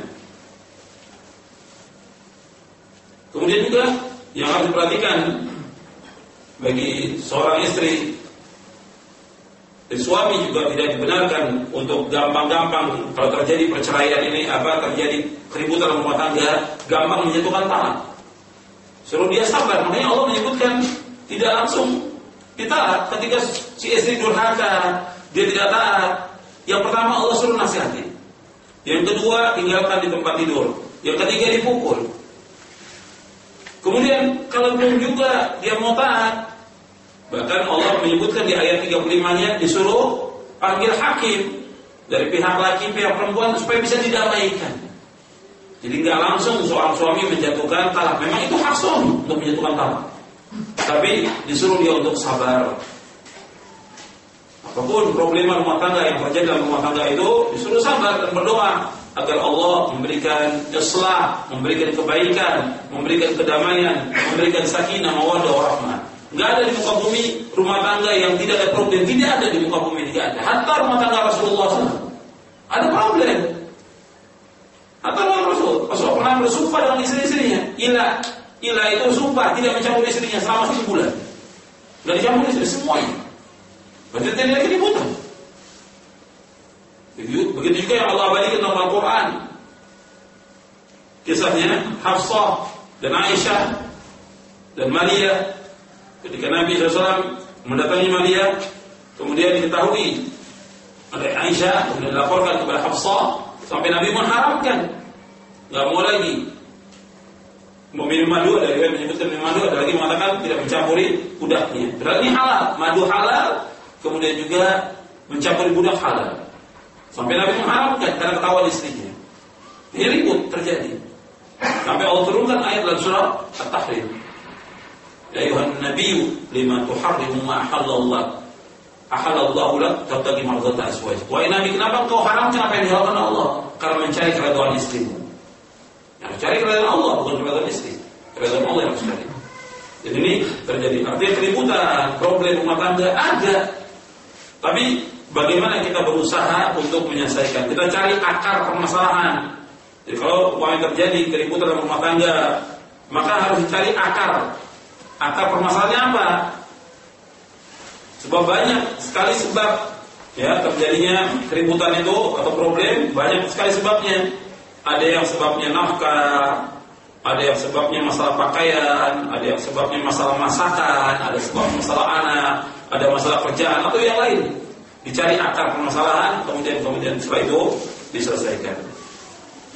Speaker 1: Kemudian juga yang harus diperhatikan bagi seorang istri dan suami juga tidak dibenarkan untuk gampang-gampang kalau terjadi perceraian ini apa terjadi keributan rumah tangga gampang menjatuhkan tangan. Suruh dia sabar. Makanya Allah menyebutkan tidak langsung kita ketika si istri durhaka, dia tidak taat. Yang pertama Allah suruh nasihati. Yang kedua tinggalkan di tempat tidur. Yang ketiga dipukul. Kemudian kalau belum juga dia mau taat, Bahkan Allah menyebutkan di ayat 35-nya disuruh panggil hakim dari pihak laki pihak perempuan supaya bisa didamaikan. Jadi nggak langsung seorang suami menjatuhkan talak. Memang itu hak suami untuk menjatuhkan talak. Tapi disuruh dia untuk sabar. Apa pun problema rumah tangga yang terjadi dalam rumah tangga itu disuruh sabar dan berdoa agar Allah memberikan islah, memberikan kebaikan, memberikan kedamaian, memberikan sakinah, mawaddah, warahmah. Nggak ada di muka bumi rumah tangga yang tidak ada problem. Tidak ada di muka bumi tidak ada. Hatta rumah tangga Rasulullah SAW ada problem. Hatta rumah Rasul. Rasul pernah bersumpah dengan istri-istrinya. Ila, ila itu sumpah tidak mencampur istrinya selama satu bulan. Nggak dicampur istri semuanya. Berarti tidak ada keributan. Begitu juga yang Allah balikin dalam Al-Quran. Kisahnya Hafsah dan Aisyah dan Maria Ketika Nabi SAW mendatangi Maria, kemudian diketahui oleh Aisyah, kemudian dilaporkan kepada Hafsah, sampai Nabi mengharamkan, nggak mau lagi meminum madu, ada yang menyebutkan minum madu, ada lagi mengatakan tidak mencampuri budaknya. Berarti halal, madu halal, kemudian juga mencampuri budak halal. Sampai Nabi mengharamkan karena ketahuan istrinya. Ini ribut terjadi. Sampai Allah turunkan ayat dalam surah At-Tahrim. Ya ayuhan nabiyyu lima tuharrimu ma ahallallah. Ahallallahu lak tabtagi mardata aswaj. Wahai Nabi, kenapa engkau haramkan apa yang dihalalkan Allah? Karena mencari keridhaan istrimu. Yang cari keridhaan Allah bukan keridhaan istri. Keridhaan Allah yang harus cari. Jadi ini terjadi. Artinya keributan, problem rumah tangga ada. Tapi bagaimana kita berusaha untuk menyelesaikan? Kita cari akar permasalahan. Jadi kalau yang terjadi keributan rumah tangga, maka harus dicari akar Akar permasalahannya apa? Sebab banyak sekali sebab ya terjadinya keributan itu atau problem banyak sekali sebabnya. Ada yang sebabnya nafkah, ada yang sebabnya masalah pakaian, ada yang sebabnya masalah masakan, ada sebab masalah anak, ada masalah kerjaan atau yang lain. Dicari akar permasalahan, kemudian kemudian setelah itu diselesaikan.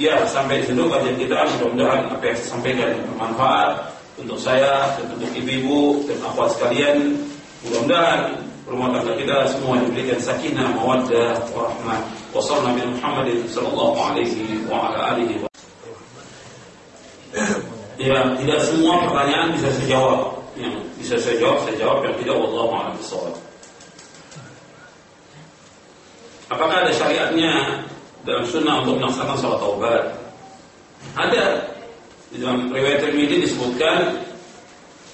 Speaker 1: Ya, sampai di situ kajian kita mudah-mudahan apa yang saya sampaikan bermanfaat untuk saya dan untuk ibu-ibu dan akhwat sekalian mudah-mudahan rumah tangga kita semua diberikan sakinah mawaddah warahmah wa sallallahu Muhammad sallallahu alaihi wa ala alihi wa Ya, tidak semua pertanyaan bisa saya jawab. Yang bisa saya jawab, saya jawab. Yang tidak, Allah a'lam bishawab. Apakah ada syariatnya dalam sunnah untuk melaksanakan sholat taubat? Ada. Di dalam riwayat Tirmidzi disebutkan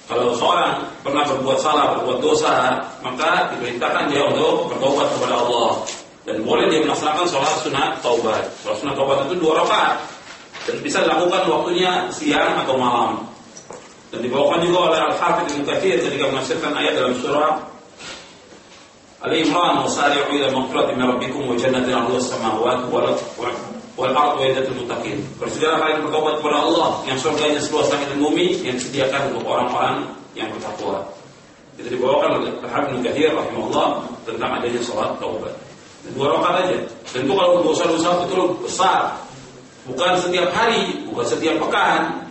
Speaker 1: kalau seorang pernah berbuat salah, berbuat dosa, maka diperintahkan dia untuk bertobat kepada Allah dan boleh dia melaksanakan sholat sunat taubat. Sholat sunat taubat itu dua rakaat dan bisa dilakukan waktunya siang atau malam. Dan dibawakan juga oleh Al-Hafidh Ibnu Katsir ketika menafsirkan ayat dalam surah Ali Imran, "Wasari'u ila maghfiratin min rabbikum wa jannatin 'arduha as-samawati wal wal ard wa idatul muttaqin. Bersegera kalian bertobat kepada Allah yang surganya seluas langit dan bumi yang disediakan untuk orang-orang yang bertakwa. Itu dibawakan oleh Habib Kathir rahimahullah tentang adanya sholat taubat. Dua rakaat aja. Tentu kalau dosa-dosa betul besar, bukan setiap hari, bukan setiap pekan,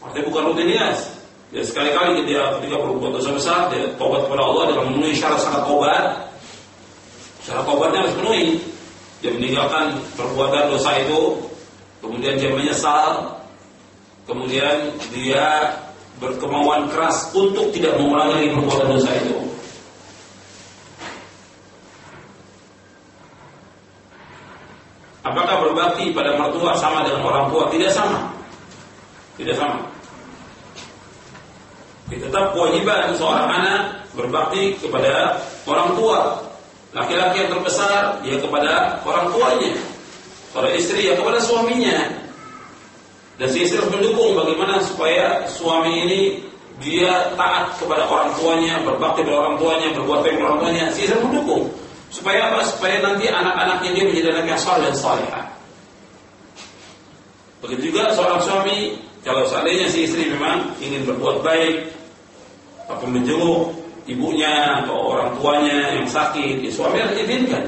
Speaker 1: artinya bukan rutinitas. Ya sekali-kali dia ketika berbuat dosa besar, dia tobat kepada Allah dengan memenuhi syarat-syarat tobat. Syarat tobatnya harus penuhi dia meninggalkan perbuatan dosa itu, kemudian dia menyesal, kemudian dia berkemauan keras untuk tidak mengulangi perbuatan dosa itu. Apakah berbakti pada mertua sama dengan orang tua? Tidak sama. Tidak sama. Tetap kewajiban seorang anak berbakti kepada orang tua. Laki-laki yang terbesar dia kepada orang tuanya. Kalau istri ya kepada suaminya. Dan si istri mendukung bagaimana supaya suami ini dia taat kepada orang tuanya, berbakti kepada orang tuanya, berbuat baik kepada orang tuanya. Si istri mendukung. Supaya apa? Supaya nanti anak-anaknya dia menjadi anak yang saleh dan salihah. Begitu juga seorang suami, kalau seandainya si istri memang ingin berbuat baik, atau menjenguk ibunya atau orang tuanya yang sakit, ya suami harus izinkan.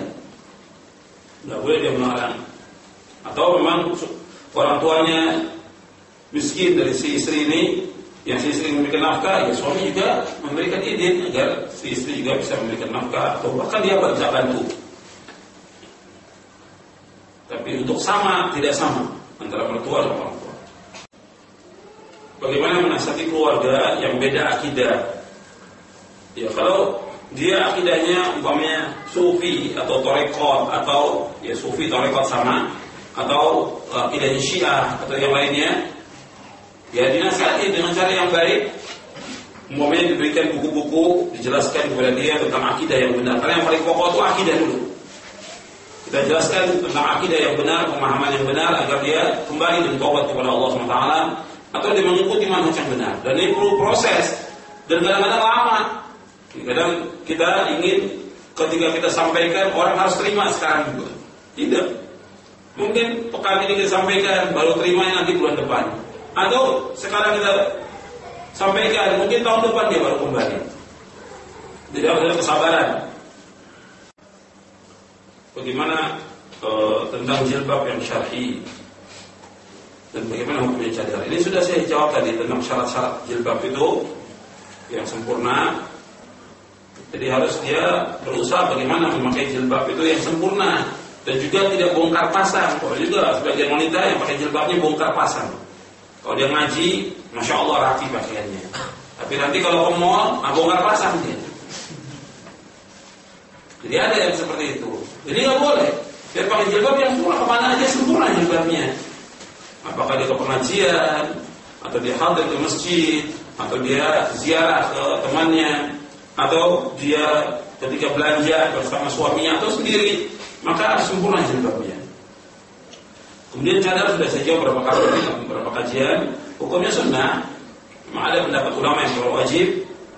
Speaker 1: Tidak boleh dia melarang. Atau memang orang tuanya miskin dari si istri ini, yang si istri memberikan nafkah, ya suami juga memberikan izin agar si istri juga bisa memberikan nafkah atau bahkan dia bisa bantu. Tapi untuk sama tidak sama antara mertua dan orang tua. Bagaimana menasihati keluarga yang beda akidah Ya kalau dia akidahnya umpamanya sufi atau torekot atau ya sufi torekot sama atau uh, akidahnya syiah atau yang lainnya ya dinasihati dengan cara yang baik. Umpamanya diberikan buku-buku dijelaskan kepada dia tentang akidah yang benar. Karena yang paling pokok itu akidah dulu. Kita jelaskan tentang akidah yang benar pemahaman yang benar agar dia kembali dan tobat kepada Allah SWT atau dia mengikuti manhaj yang benar. Dan ini perlu proses. Dan kadang-kadang lama Kadang kita ingin ketika kita sampaikan orang harus terima sekarang juga. Tidak. Mungkin pekan ini kita sampaikan baru terima nanti bulan depan. Atau sekarang kita sampaikan mungkin tahun depan dia baru kembali. Jadi ada kesabaran. Bagaimana uh, tentang jilbab yang syar'i dan bagaimana hukumnya cadar. Ini sudah saya jawab tadi tentang syarat-syarat jilbab itu yang sempurna jadi harus dia berusaha bagaimana memakai jilbab itu yang sempurna dan juga tidak bongkar pasang. Kalau juga sebagian wanita yang pakai jilbabnya bongkar pasang. Kalau dia ngaji, masya Allah rapi pakaiannya. Tapi nanti kalau ke mall, nah bongkar pasang dia. Jadi ada yang seperti itu. Jadi nggak boleh. Dia pakai jilbab yang sempurna ke mana aja sempurna jilbabnya. Apakah dia ke pengajian, atau dia hadir ke masjid, atau dia ziarah ke temannya, atau dia ketika belanja bersama suaminya atau sendiri maka sempurna jilbabnya. Kemudian cadar sudah saya jawab berapa kali beberapa kajian hukumnya sunnah. Memang ada pendapat ulama yang kalau wajib,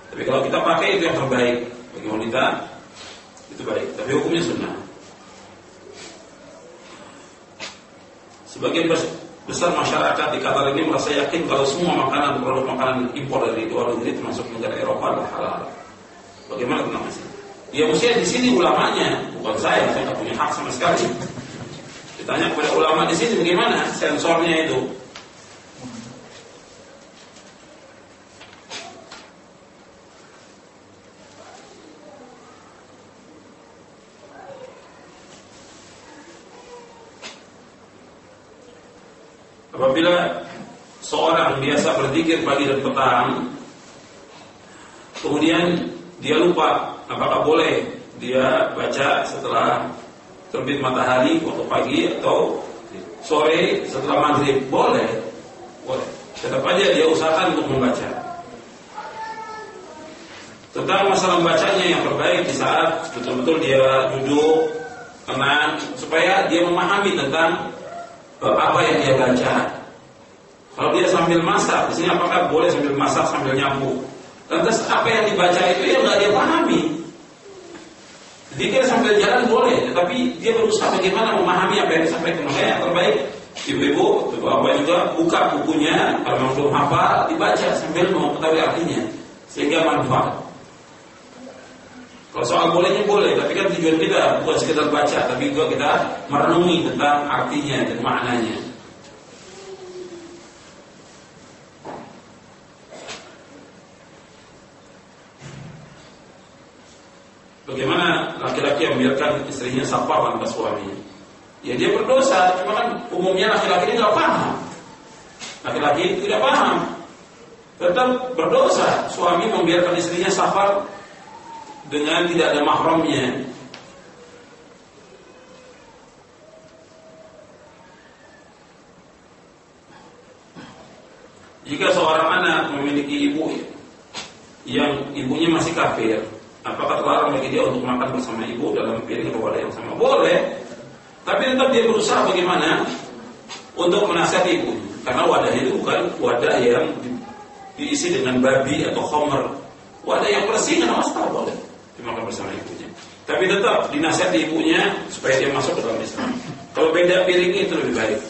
Speaker 1: tapi kalau kita pakai itu yang terbaik bagi wanita itu baik. Tapi hukumnya sunnah. Sebagian besar masyarakat di Qatar ini merasa yakin kalau semua makanan produk makanan impor dari luar negeri termasuk negara Eropa adalah halal. Bagaimana tentang masih? Ya mestinya di sini ulamanya, bukan saya, saya nggak punya hak sama sekali. Ditanya kepada ulama di sini bagaimana sensornya itu? Apabila seorang biasa berzikir pagi dan petang, kemudian dia lupa apakah boleh dia baca setelah terbit matahari waktu pagi atau sore setelah maghrib. Boleh boleh. Tetap aja dia usahakan untuk membaca. Tentang masalah bacanya yang terbaik di saat betul-betul dia duduk tenang supaya dia memahami tentang eh, apa yang dia baca. Kalau dia sambil masak di sini apakah boleh sambil masak sambil nyapu Lantas apa yang dibaca itu yang nggak dia pahami. Jika sambil jalan boleh, tetapi dia berusaha bagaimana memahami apa yang disampaikan. Makanya yang terbaik ibu-ibu, bapak juga buka bukunya, kalau memang belum hafal, dibaca sambil mengetahui artinya, sehingga manfaat. Kalau soal bolehnya boleh, tapi kan tujuan kita bukan sekedar baca, tapi juga kita merenungi tentang artinya dan maknanya. Bagaimana laki-laki yang membiarkan istrinya safar tanpa suaminya? Ya dia berdosa, cuma kan umumnya laki-laki ini nggak paham. Laki-laki tidak paham. Tetap berdosa suami membiarkan istrinya safar dengan tidak ada mahramnya. Jika seorang anak memiliki ibu yang ibunya masih kafir, apakah terlarang bagi dia untuk makan bersama ibu dalam piring atau wadah yang sama? Boleh, tapi tetap dia berusaha bagaimana untuk menasihati ibu, karena wadahnya itu bukan wadah yang diisi dengan babi atau homer, wadah yang bersih nggak masalah boleh dimakan bersama ibunya. Tapi tetap dinasihati ibunya supaya dia masuk ke dalam Islam. Kalau beda piring itu lebih baik.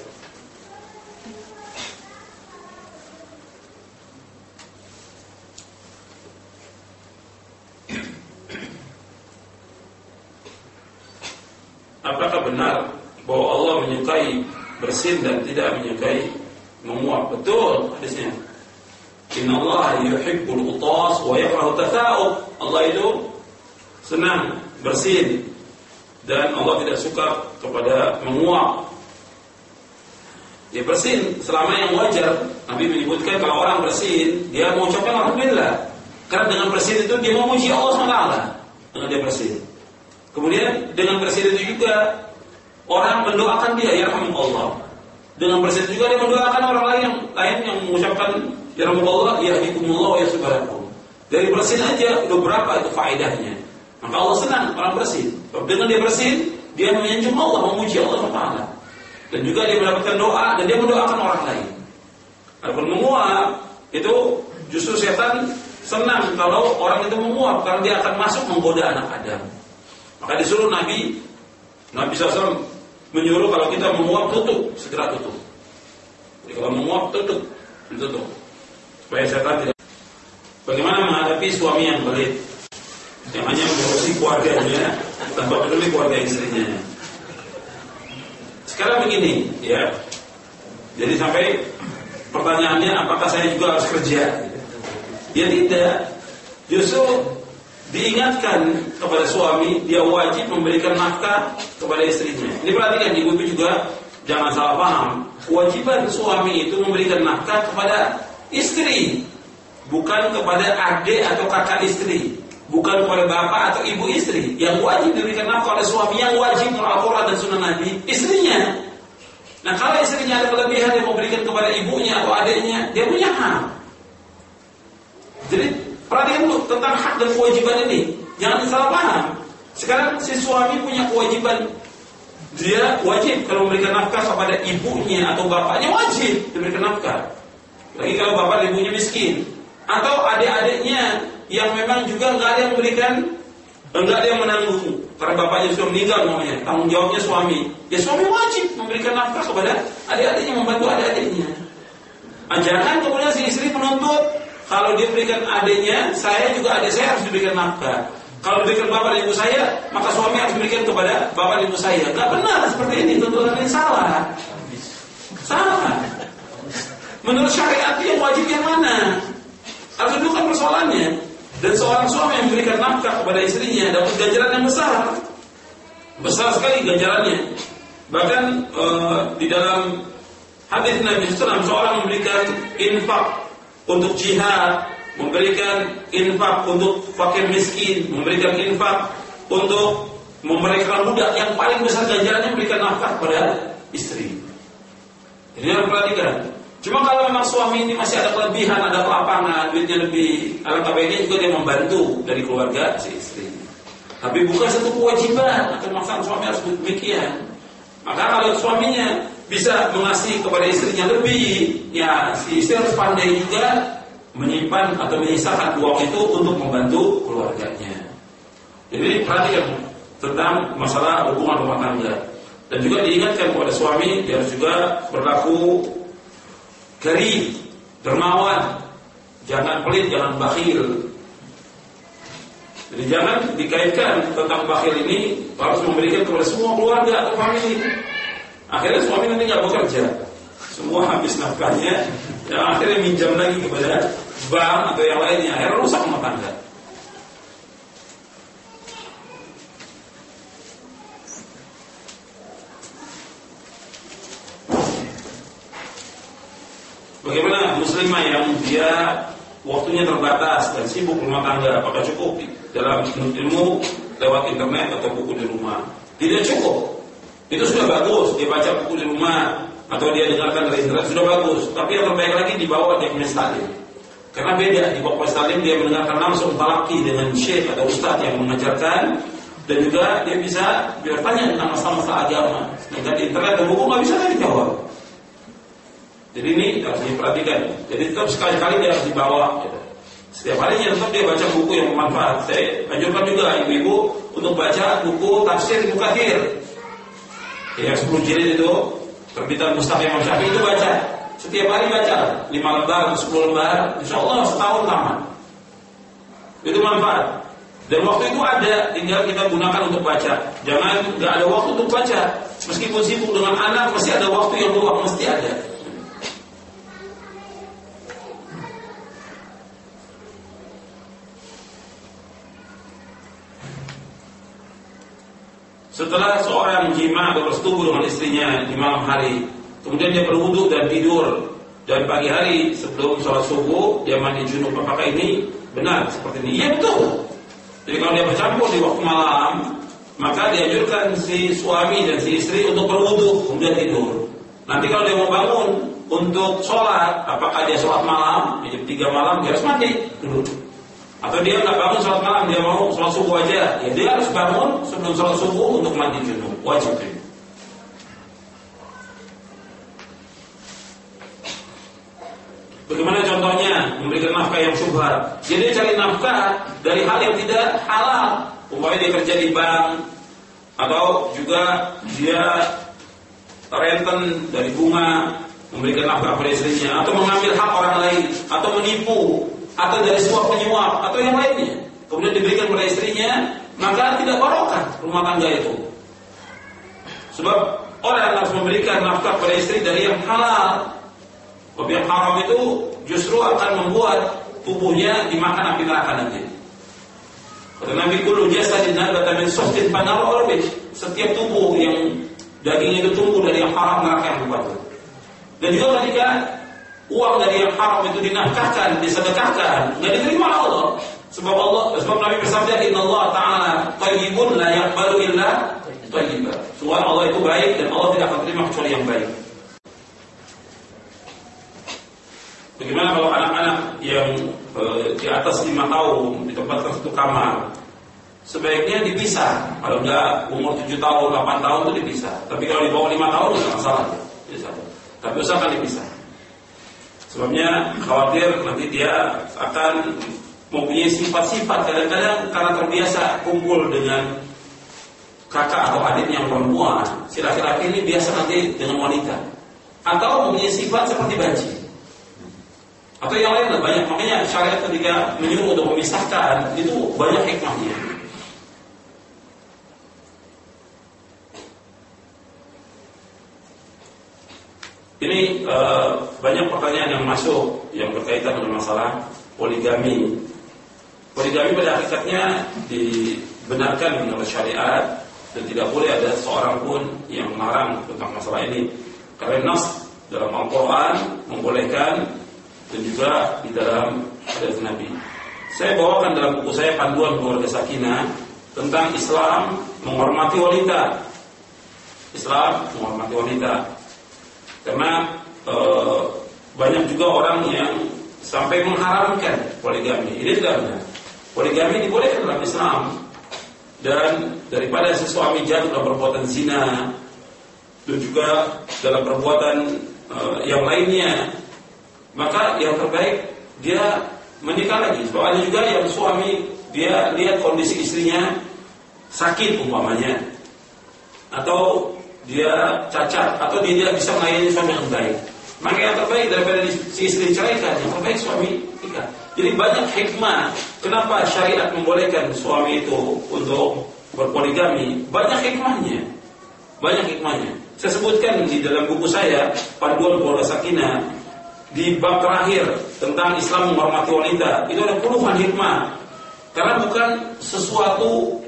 Speaker 1: Apakah benar bahwa Allah menyukai bersin dan tidak menyukai menguap? Betul hadisnya. Inna Allah yuhibbul utas wa yakrahu tatha'ub. Allah itu senang bersin dan Allah tidak suka kepada menguap. Ya bersin selama yang wajar. Nabi menyebutkan kalau orang bersin, dia mengucapkan alhamdulillah. Karena dengan bersin itu dia memuji Allah SWT dengan dia bersin. Kemudian dengan bersin itu juga orang mendoakan dia ya Allah. Dengan bersin juga dia mendoakan orang lain yang lain yang mengucapkan ya Allah ya hikumullah ya subhanahu. Dari bersin aja udah berapa itu faedahnya. Maka Allah senang orang bersin. Dengan dia bersin, dia menyanjung Allah, memuji Allah Taala. Dan juga dia mendapatkan doa dan dia mendoakan orang lain. Adapun menguap itu justru setan senang kalau orang itu menguap karena dia akan masuk menggoda anak Adam. Maka disuruh Nabi Nabi SAW menyuruh kalau kita menguap tutup, segera tutup. Jadi kalau menguap tutup, ditutup. Supaya setan tidak. Bagaimana menghadapi suami yang pelit? yang hanya mengurusi keluarganya tanpa peduli keluarga istrinya. Sekarang begini, ya. Jadi sampai pertanyaannya apakah saya juga harus kerja? Ya tidak. Justru diingatkan kepada suami dia wajib memberikan nafkah kepada istrinya. Ini perhatikan ibu-ibu juga jangan salah paham. Kewajiban suami itu memberikan nafkah kepada istri, bukan kepada adik atau kakak istri bukan kepada bapak atau ibu istri yang wajib diberikan nafkah oleh suami yang wajib Al-Quran dan Sunnah Nabi istrinya nah kalau istrinya ada kelebihan yang memberikan kepada ibunya atau adiknya dia punya hak jadi perhatikan dulu tentang hak dan kewajiban ini. Jangan salah paham sekarang si suami punya kewajiban. Dia wajib kalau memberikan nafkah kepada ibunya atau bapaknya wajib diberikan nafkah. Lagi kalau bapak dan ibunya miskin. Atau adik-adiknya yang memang juga nggak ada yang memberikan enggak ada yang menanggung. Karena bapaknya sudah meninggal namanya. Tanggung jawabnya suami. Ya suami wajib memberikan nafkah kepada adik-adiknya membantu adik-adiknya. Nah, jangan kemudian si istri menuntut kalau dia berikan adiknya saya juga adik saya harus diberikan nafkah. Kalau diberikan bapak dan ibu saya maka suami harus diberikan kepada bapak dan ibu saya. Nggak benar seperti ini tuntutan ini salah. Salah. Menurut syariat yang wajib yang mana? Harus dulu kan persoalannya. Dan seorang suami yang memberikan nafkah kepada istrinya dapat ganjaran yang besar. Besar sekali ganjarannya. Bahkan e, di dalam hadis Nabi SAW seorang memberikan infak untuk jihad, memberikan infak untuk fakir miskin, memberikan infak untuk memberikan budak yang paling besar ganjarannya memberikan nafkah kepada istri. Ini harus perhatikan. Cuma kalau memang suami ini masih ada kelebihan, ada kelapangan, duitnya lebih, alangkah juga dia membantu dari keluarga si istri. Tapi bukan satu kewajiban atau maksud suami harus demikian. Maka kalau suaminya bisa mengasih kepada istrinya lebih, ya si istri harus pandai juga menyimpan atau menyisakan uang itu untuk membantu keluarganya. Jadi perhatikan tentang masalah hubungan rumah tangga dan juga diingatkan kepada suami dia harus juga berlaku karim, dermawan, jangan pelit, jangan bakhil. Jadi jangan dikaitkan tentang bakhil ini harus memberikan kepada semua keluarga atau famili. Akhirnya suami nanti nggak bekerja, semua habis nafkahnya, dan akhirnya minjam lagi kepada bank atau yang lainnya, akhirnya rusak rumah tangga. Bagaimana muslimah yang dia waktunya terbatas dan sibuk rumah tangga apakah cukup dalam ilmu lewat internet atau buku di rumah? Tidak cukup. Itu sudah bagus dia baca buku di rumah atau dia dengarkan dari internet sudah bagus. Tapi yang terbaik lagi dibawa dia punya Karena beda di Bapak Salim dia mendengarkan langsung talaki dengan syekh atau ustadz yang mengajarkan dan juga dia bisa bertanya tentang masalah-masalah agama. Sedangkan di internet dan buku nggak bisa kan dijawab. Jadi ini harus diperhatikan. Jadi tetap sekali-kali dia harus dibawa. Gitu. Setiap harinya tetap dia baca buku yang bermanfaat. Saya anjurkan juga ibu-ibu untuk baca buku tafsir Mukathir. Ya 10 jilid itu terbitan Mustafa Imam Syafi'i itu baca. Setiap hari baca 5 lembar, 10 lembar, insya Allah setahun tamat. Itu manfaat. Dan waktu itu ada, tinggal kita gunakan untuk baca. Jangan nggak ada waktu untuk baca. Meskipun sibuk dengan anak, masih ada waktu yang luang, mesti ada. Setelah seorang jima atau dengan istrinya di malam hari, kemudian dia berwudhu dan tidur, dan pagi hari sebelum sholat subuh dia mandi junub apakah ini benar seperti ini? Iya betul. Jadi kalau dia bercampur di waktu malam, maka dianjurkan si suami dan si istri untuk berwudu kemudian tidur. Nanti kalau dia mau bangun untuk sholat, apakah dia sholat malam, jam tiga malam dia harus mandi. Atau dia nggak bangun sholat malam, dia mau sholat subuh aja, ya dia harus bangun sebelum sholat subuh untuk mandi junub, wajib itu. Bagaimana contohnya memberikan nafkah yang syubhat? Jadi cari nafkah dari hal yang tidak halal. Umpamanya dia kerja di bank atau juga dia renten dari bunga memberikan nafkah pada istrinya atau mengambil hak orang lain atau menipu atau dari suap penyuap atau yang lainnya kemudian diberikan pada istrinya maka tidak barokah rumah tangga itu sebab orang harus memberikan nafkah pada istri dari yang halal Sebab yang haram itu justru akan membuat tubuhnya dimakan api neraka nanti. Kata Nabi Kulu jasa nabata min softin panar orbit. Setiap tubuh yang daging itu tumbuh dari yang haram neraka yang membuat. Dan juga ketika uang dari yang haram itu dinafkahkan, disedekahkan, nggak diterima Allah. Sebab Allah, sebab Nabi bersabda, Inna Allah Taala tayyibun la yaqbalu illa tayyibah. Soal Allah itu baik dan Allah tidak akan terima kecuali yang baik. Bagaimana kalau anak-anak yang e, di atas lima tahun ditempatkan satu kamar? Sebaiknya dipisah. Kalau enggak umur tujuh tahun, delapan tahun itu dipisah. Tapi kalau di bawah lima tahun tidak masalah. Bisa. Tapi usahakan dipisah. Sebabnya khawatir nanti dia akan mempunyai sifat-sifat kadang-kadang karena terbiasa kumpul dengan kakak atau adik yang perempuan, si laki-laki ini biasa nanti dengan wanita, atau mempunyai sifat seperti banci. Atau yang lain banyak makanya syariat ketika menyuruh untuk memisahkan itu banyak hikmahnya. Ini uh, banyak pertanyaan yang masuk yang berkaitan dengan masalah poligami. Poligami pada hakikatnya dibenarkan menurut syariat dan tidak boleh ada seorang pun yang melarang tentang masalah ini. Karena nas dalam Al-Quran membolehkan dan juga di dalam hadis Nabi. Saya bawakan dalam buku saya panduan keluarga sakinah tentang Islam menghormati wanita. Islam menghormati wanita. Karena e, banyak juga orang yang sampai mengharamkan poligami. Ini tidak. Poligami dibolehkan dalam Islam dan daripada si suami jatuh dalam perbuatan zina dan juga dalam perbuatan e, yang lainnya maka yang terbaik dia menikah lagi. Sebab juga yang suami dia lihat kondisi istrinya sakit umpamanya atau dia cacat atau dia tidak bisa melayani suami yang baik. Maka yang terbaik daripada si istri ceraikan, yang terbaik suami nikah. Jadi banyak hikmah kenapa syariat membolehkan suami itu untuk berpoligami. Banyak hikmahnya. Banyak hikmahnya. Saya sebutkan di dalam buku saya Panduan Keluarga Sakinah di bab terakhir tentang Islam menghormati wanita itu ada puluhan hikmah karena bukan sesuatu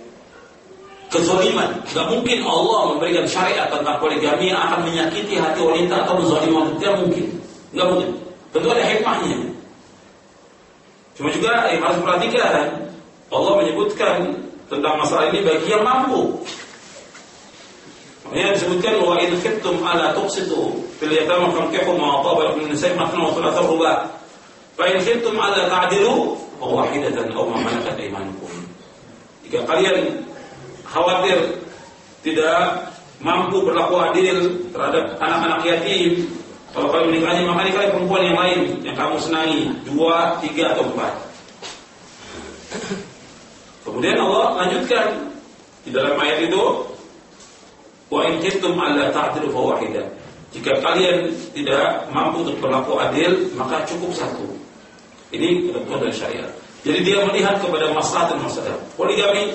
Speaker 1: kezaliman. Gak mungkin Allah memberikan syariat tentang poligami yang akan menyakiti hati wanita atau menzalim wanita. Tidak mungkin. Gak mungkin. Tentu ada hikmahnya. Cuma juga yang harus perhatikan Allah menyebutkan tentang masalah ini bagi yang mampu. Makanya disebutkan wa in khiftum ala tuqsitu fil yatama fankihu ma taba min nisa'i wa thulatha ruba. Fa in khiftum alla ta'dilu fawahidatan aw ma malakat aymanukum. Jika kalian khawatir tidak mampu berlaku adil terhadap anak-anak yatim, kalau kalian menikahi maka nikahi perempuan yang lain yang kamu senangi dua, tiga atau empat. Kemudian Allah lanjutkan di dalam ayat itu wa in kuntum alla ta'dilu fawahidah. Jika kalian tidak mampu untuk berlaku adil, maka cukup satu. Ini ketentuan dari syariat. Jadi dia melihat kepada masalah dan masalah. Poligami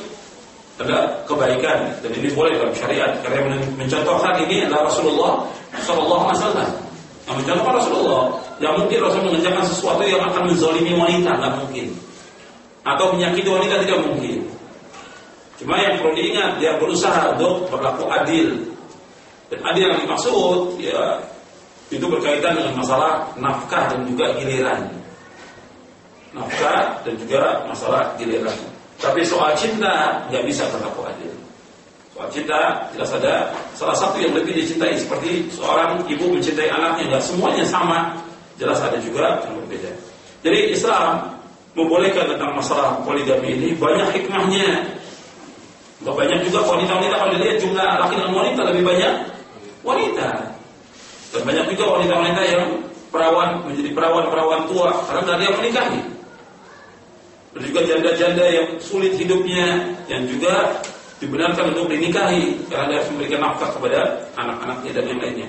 Speaker 1: adalah kebaikan dan ini boleh dalam syariat. Karena yang mencontohkan ini adalah Rasulullah Shallallahu Alaihi Wasallam. Yang mencontohkan Rasulullah, yang mungkin Rasul mengerjakan sesuatu yang akan menzalimi wanita, nggak mungkin. Atau menyakiti wanita tidak mungkin. Cuma yang perlu diingat, dia berusaha untuk berlaku adil. Dan adil yang dimaksud, ya itu berkaitan dengan masalah nafkah dan juga giliran. Nafkah dan juga masalah giliran. Tapi soal cinta nggak bisa berlaku adil. Soal cinta jelas ada salah satu yang lebih dicintai seperti seorang ibu mencintai anaknya nggak semuanya sama. Jelas ada juga yang berbeda. Jadi Islam membolehkan tentang masalah poligami ini banyak hikmahnya. Gak banyak juga wanita-wanita kalau dilihat jumlah laki dan wanita lebih banyak wanita. Dan banyak juga wanita-wanita yang perawan menjadi perawan-perawan tua karena ada yang menikahi. Dan juga janda-janda yang sulit hidupnya yang juga dibenarkan untuk dinikahi karena harus memberikan nafkah kepada anak-anaknya dan yang lainnya.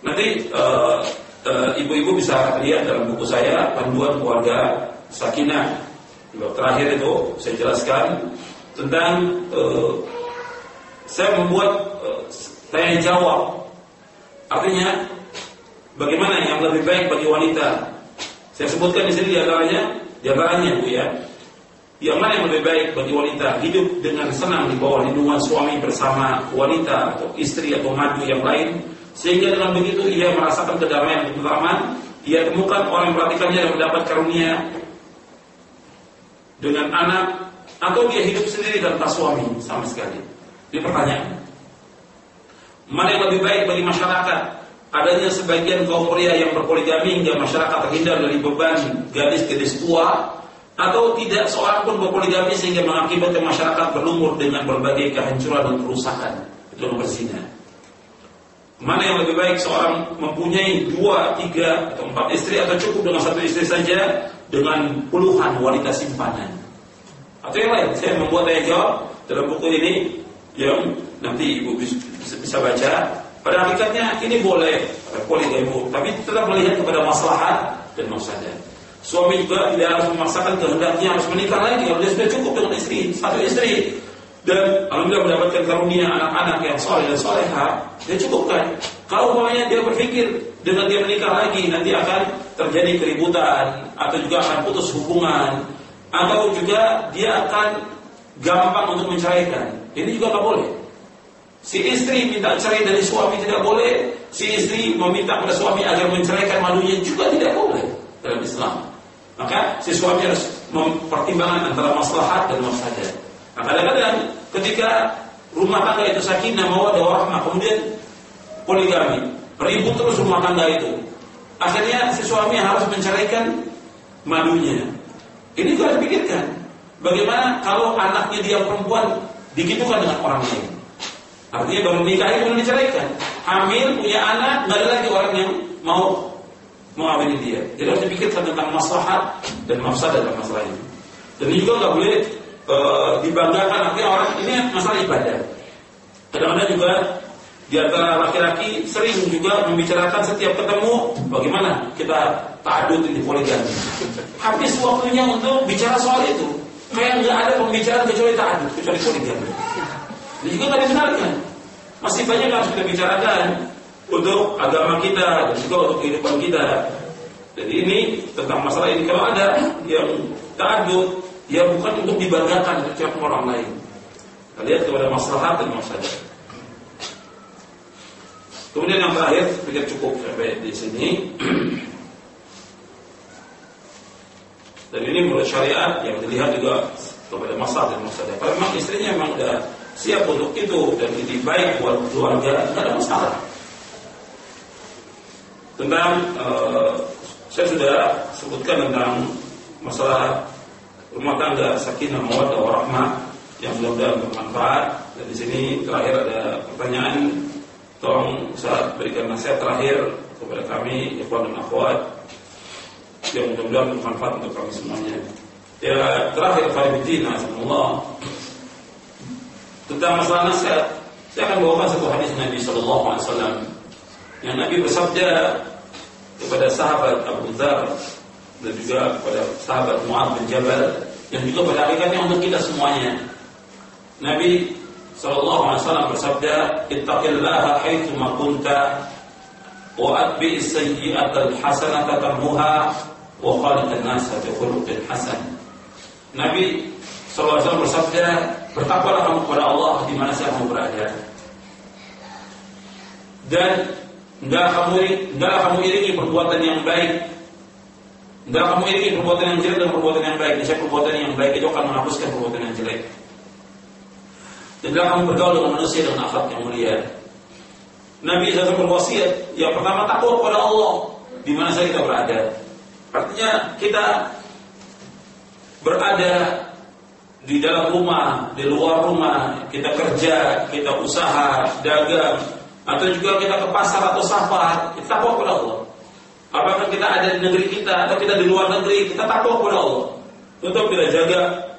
Speaker 1: Nanti uh, uh, ibu-ibu bisa lihat dalam buku saya panduan keluarga sakinah. Terakhir itu saya jelaskan tentang uh, saya membuat uh, tanya jawab. Artinya bagaimana yang lebih baik bagi wanita? Saya sebutkan di sini di antaranya Bu ya. Yang mana yang lebih baik bagi wanita hidup dengan senang di bawah lindungan suami bersama wanita atau istri atau madu yang lain sehingga dengan begitu ia merasakan kedamaian dan ketentraman ia temukan orang yang perhatikannya dan mendapat karunia dengan anak atau dia hidup sendiri tanpa suami sama sekali. Ini pertanyaan. Mana yang lebih baik bagi masyarakat? Adanya sebagian kaum pria yang berpoligami hingga masyarakat terhindar dari beban gadis-gadis tua atau tidak seorang pun berpoligami sehingga mengakibatkan masyarakat berlumur dengan berbagai kehancuran dan kerusakan itu berzina. Mana yang lebih baik seorang mempunyai dua, tiga, atau empat istri atau cukup dengan satu istri saja dengan puluhan wanita simpanan. Atau yang lain, saya membuat tanya jawab dalam buku ini yang nanti ibu bisa, baca. Pada hakikatnya ini boleh poligami, tapi tetap melihat kepada maslahat dan mafsadat. Suami juga tidak harus memaksakan kehendaknya harus menikah lagi kalau dia sudah cukup dengan istri, satu istri dan alhamdulillah mendapatkan karunia anak-anak yang soleh dan soleha, dia cukupkan. Kalau umpamanya dia berpikir dengan dia menikah lagi nanti akan terjadi keributan atau juga akan putus hubungan atau juga dia akan gampang untuk menceraikan. Ini juga nggak boleh. Si istri minta cerai dari suami tidak boleh, si istri meminta kepada suami agar menceraikan malunya juga tidak boleh dalam Islam. Maka si suami harus mempertimbangkan antara maslahat dan mafsadat. Nah, kadang-kadang ketika rumah tangga itu sakinah mau ada warahmah, kemudian poligami, ribut terus rumah tangga itu. Akhirnya si suami harus menceraikan madunya. Ini juga harus dipikirkan. Bagaimana kalau anaknya dia perempuan digitukan dengan orang lain? Artinya baru nikah itu diceraikan. Hamil punya anak, nggak ada lagi orang yang mau mengawini dia. Jadi harus dipikirkan tentang maslahat dan mafsadat dalam masalah ini. Dan juga nggak boleh e, dibanggakan artinya orang ini masalah ibadah. Kadang-kadang juga di antara laki-laki sering juga membicarakan setiap ketemu bagaimana kita ta'adud di poligami. Habis waktunya untuk bicara soal itu. Kayak nggak ada pembicaraan kecuali ta'adud, kecuali poligami. Ini juga nggak dibenarkan. Masih banyak yang harus kita bicarakan untuk agama kita dan juga untuk kehidupan kita. Jadi ini tentang masalah ini kalau ada yang ta'adud, ya bukan untuk dibanggakan kecuali orang lain. Kita lihat kepada masalah dan masalah. Kemudian yang terakhir, pikir cukup sampai di sini. Dan ini menurut syariat yang dilihat juga kepada masalah dan masalah. Kalau memang istrinya memang sudah siap untuk itu dan ini baik buat keluarga, tidak ada masalah. Tentang uh, saya sudah sebutkan tentang masalah rumah tangga sakinah mawaddah warahmah yang mudah-mudahan bermanfaat. Dan di sini terakhir ada pertanyaan, tolong saat berikan nasihat terakhir kepada kami, ikhwan dan akhwat yang mudah-mudahan bermanfaat untuk kami semuanya. Ya terakhir Fahidina Allah tentang masalah nasihat. Saya akan bawakan satu hadis Nabi Shallallahu Alaihi Wasallam yang Nabi bersabda kepada sahabat Abu Dhar dan juga kepada sahabat Mu'ad bin Jabal dan juga pada hakikatnya untuk kita semuanya. Nabi wasallam bersabda, "Ittaqillaha haitsu ma kunta wa atbi as-sayyi'ata al-hasanata tamhuha wa khaliqan nasa bi khuluqin hasan." Nabi wasallam bersabda, "Bertakwalah kamu kepada Allah di mana saja kamu berada." Dan enggak kamu enggak kamu iringi perbuatan yang baik Enggak kamu iringi perbuatan yang jelek dengan perbuatan yang baik. Niscaya perbuatan yang baik itu akan menghapuskan perbuatan yang jelek. Dan dalam kamu bergaul dengan manusia dengan akhlak yang mulia. Nabi SAW berwasiat, yang pertama takut kepada Allah di mana saja kita berada. Artinya kita berada di dalam rumah, di luar rumah, kita kerja, kita usaha, dagang, atau juga kita ke pasar atau safar, kita takut kepada Allah. Apakah kita ada di negeri kita atau kita di luar negeri, kita takut kepada Allah. Untuk kita jaga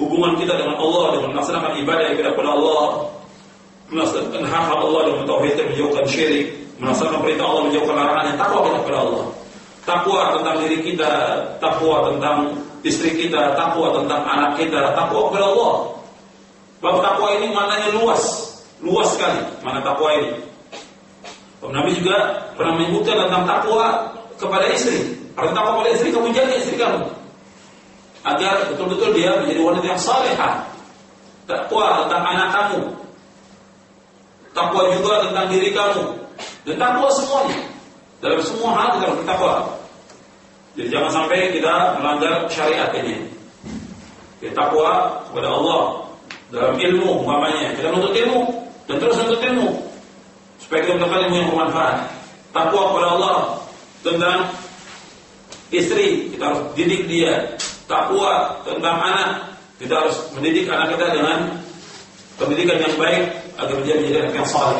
Speaker 1: hubungan kita dengan Allah dengan melaksanakan ibadah yang kita kepada Allah melaksanakan hak Allah dengan tauhid dan menjauhkan syirik melaksanakan perintah Allah menjauhkan larangan yang takwa kita kepada Allah takwa tentang diri kita takwa tentang istri kita takwa tentang anak kita takwa kepada Allah Bab takwa ini maknanya luas luas sekali mana takwa ini Nabi juga pernah menyebutkan tentang takwa kepada istri. Artinya takwa kepada istri kamu jaga istri kamu agar betul-betul dia menjadi wanita yang salehah. Takwa tentang anak kamu. Takwa juga tentang diri kamu. Dan takwa semuanya. Dalam semua hal kita harus bertakwa. Jadi jangan sampai kita melanggar syariat ini. Kita takwa kepada Allah dalam ilmu umpamanya. Kita menuntut ilmu dan terus menuntut ilmu supaya kita mendapatkan ilmu yang bermanfaat. Takwa kepada Allah tentang istri kita harus didik dia takwa tentang anak. Kita harus mendidik anak kita dengan pendidikan yang baik agar dia menjadi anak yang saleh.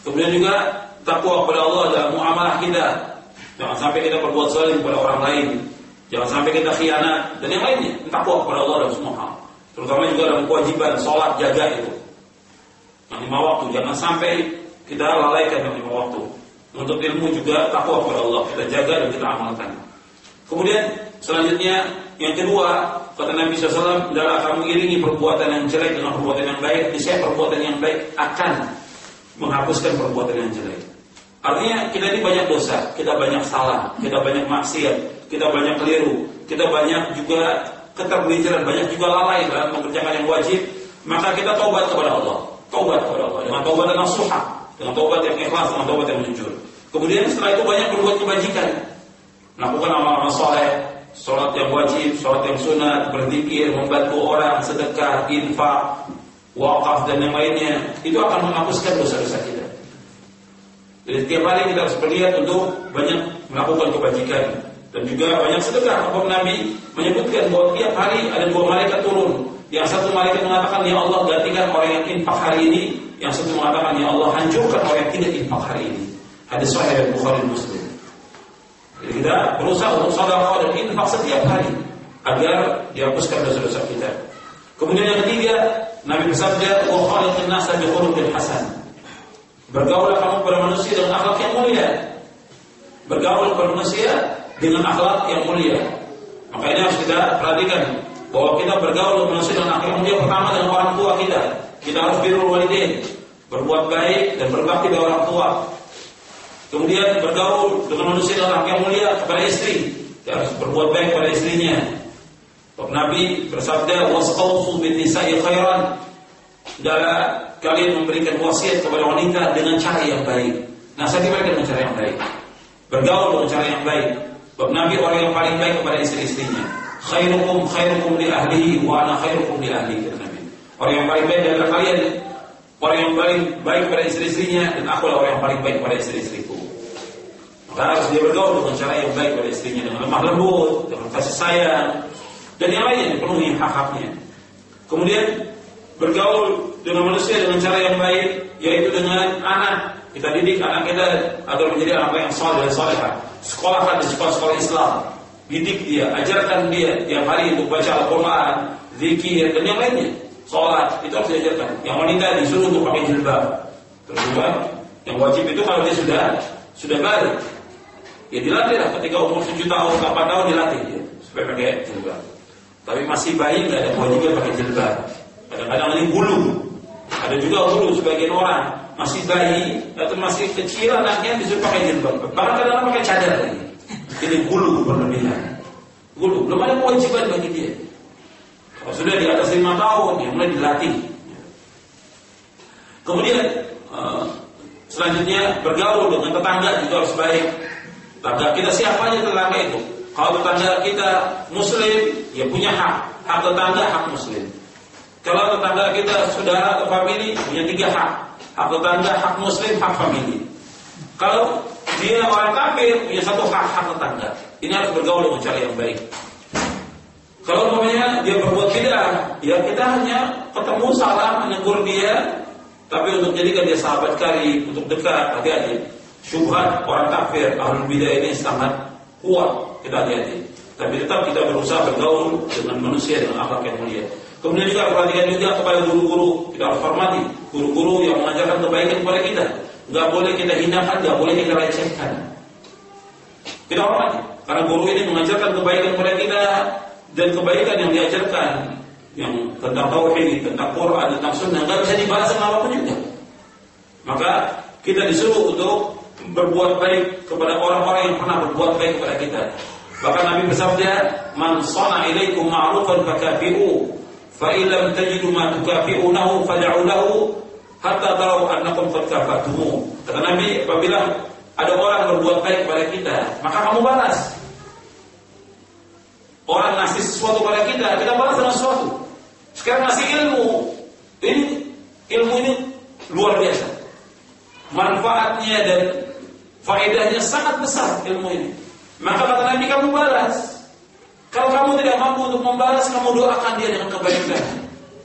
Speaker 1: Kemudian juga takwa kepada Allah dalam muamalah kita. Jangan sampai kita berbuat zalim kepada orang lain. Jangan sampai kita khianat dan yang lainnya. Takwa kepada Allah dalam semua hal. Terutama juga dalam kewajiban sholat jaga itu. Yang lima waktu jangan sampai kita lalaikan yang lima waktu. Untuk ilmu juga takwa kepada Allah kita jaga dan kita amalkan. Kemudian selanjutnya yang kedua kata Nabi SAW adalah kamu iringi perbuatan yang jelek dengan perbuatan yang baik. Niscaya perbuatan yang baik akan menghapuskan perbuatan yang jelek. Artinya kita ini banyak dosa, kita banyak salah, kita banyak maksiat, kita banyak keliru, kita banyak juga ketergelinciran, banyak juga lalai dalam mengerjakan yang wajib. Maka kita taubat kepada Allah, taubat kepada Allah dengan taubat yang nasuha, dengan taubat yang ikhlas, dengan taubat yang jujur. Kemudian setelah itu banyak berbuat kebajikan, melakukan amal-amal soleh, sholat yang wajib, sholat yang sunat, berzikir, membantu orang, sedekah, infak, wakaf dan yang lainnya, itu akan menghapuskan dosa-dosa kita. Jadi setiap hari kita harus berlihat untuk banyak melakukan kebajikan dan juga banyak sedekah. Nabi menyebutkan bahwa tiap hari ada dua malaikat turun. Yang satu malaikat mengatakan, Ya Allah gantikan orang yang infak hari ini. Yang satu mengatakan, Ya Allah hancurkan orang yang tidak infak hari ini. Hadis Sahih Bukhari Muslim. Jadi kita berusaha untuk sedekah dan infak setiap hari agar dihapuskan dosa-dosa kita. Kemudian yang ketiga, Nabi bersabda, "Wa khaliqin nasa bi khuluqin hasan." Bergaullah kamu kepada manusia dengan akhlak yang mulia. Bergaul kepada manusia dengan akhlak yang mulia. Maka ini harus kita perhatikan bahwa kita bergaul manusia akhlak yang mulia pertama dengan orang tua kita. Kita harus birrul walidain, berbuat baik dan berbakti kepada orang tua. Kemudian bergaul dengan manusia dengan yang mulia kepada istri. Dia harus berbuat baik kepada istrinya. Nabi bersabda, "Wasqawsu bin nisa'i khairan." Adalah kalian memberikan wasiat kepada wanita dengan cara yang baik. Nasihati mereka dengan cara yang baik. Bergaul dengan cara yang baik. Sebab Nabi orang yang paling baik kepada istri-istrinya. Khairukum khairukum li ahlihi wa ana khairukum li ahli kata Nabi. Orang yang paling baik adalah kalian orang yang paling baik kepada istri-istrinya dan aku adalah orang yang paling baik kepada istri-istriku. Maka harus dia bergaul dengan cara yang baik pada istrinya dengan lemah lembut, dengan kasih sayang, dan yang lainnya dipenuhi hak-haknya. Kemudian bergaul dengan manusia dengan cara yang baik, yaitu dengan anak. Kita didik anak kita agar menjadi anak yang saleh dan salehah. Sekolahkan di sekolah-sekolah Islam. Didik dia, ajarkan dia tiap hari untuk baca Al-Quran, zikir, dan yang lainnya. Sholat, itu harus diajarkan. Yang wanita disuruh untuk pakai jilbab. Terus juga, yang wajib itu kalau dia sudah sudah balik, ya dilatih lah ketika umur 7 tahun, 8 tahun dilatih dia supaya pakai jilbab. Tapi masih bayi nggak ada kewajiban pakai jilbab. Kadang-kadang ini bulu. Ada juga bulu sebagian orang masih bayi atau masih kecil anaknya disuruh pakai jilbab. Bahkan kadang-kadang pakai cadar lagi. Ini bulu berlebihan. Bulu belum ada kewajiban bagi dia. Kalau sudah di atas lima tahun, ya mulai dilatih. Kemudian uh, selanjutnya bergaul dengan tetangga juga harus baik. Tetangga kita siapa aja tetangga itu? Kalau tetangga kita muslim, ya punya hak. Hak tetangga, hak muslim. Kalau tetangga kita saudara atau famili, punya tiga hak. Hak tetangga, hak muslim, hak famili. Kalau dia orang kafir, punya satu hak, hak tetangga. Ini harus bergaul dengan cara yang baik. Kalau namanya dia berbuat bid'ah, ya kita hanya ketemu salam menegur dia, tapi untuk jadikan dia sahabat karib, untuk dekat, hati-hati. Syubhat orang kafir, ahlul bidah ini sangat kuat kita hati-hati. Tapi tetap kita berusaha bergaul dengan manusia dengan akhlak yang mulia. Kemudian juga perhatikan juga kepada guru-guru kita harus hormati guru-guru yang mengajarkan kebaikan kepada kita. Gak boleh kita hinakan, gak boleh kita recehkan. Kita hormati karena guru ini mengajarkan kebaikan kepada kita dan kebaikan yang diajarkan yang tentang tauhid, tentang Quran, tentang sunnah nggak bisa dibahas sama apa pun juga. Maka kita disuruh untuk berbuat baik kepada orang-orang yang pernah berbuat baik kepada kita. Bahkan Nabi bersabda, "Man sana ilaikum ma'rufan fakafi'u, fa illam tajidu ma tukafi'unahu fad'u lahu hatta tahu annakum qad kafatumu." Kata Nabi, apabila ada orang berbuat baik kepada kita, maka kamu balas. Orang ngasih sesuatu kepada kita, kita balas dengan sesuatu. Sekarang ngasih ilmu, ini ilmu ini luar biasa. Manfaatnya dan Faedahnya sangat besar ilmu ini. Maka kata Nabi kamu balas. Kalau kamu tidak mampu untuk membalas, kamu doakan dia dengan kebaikan.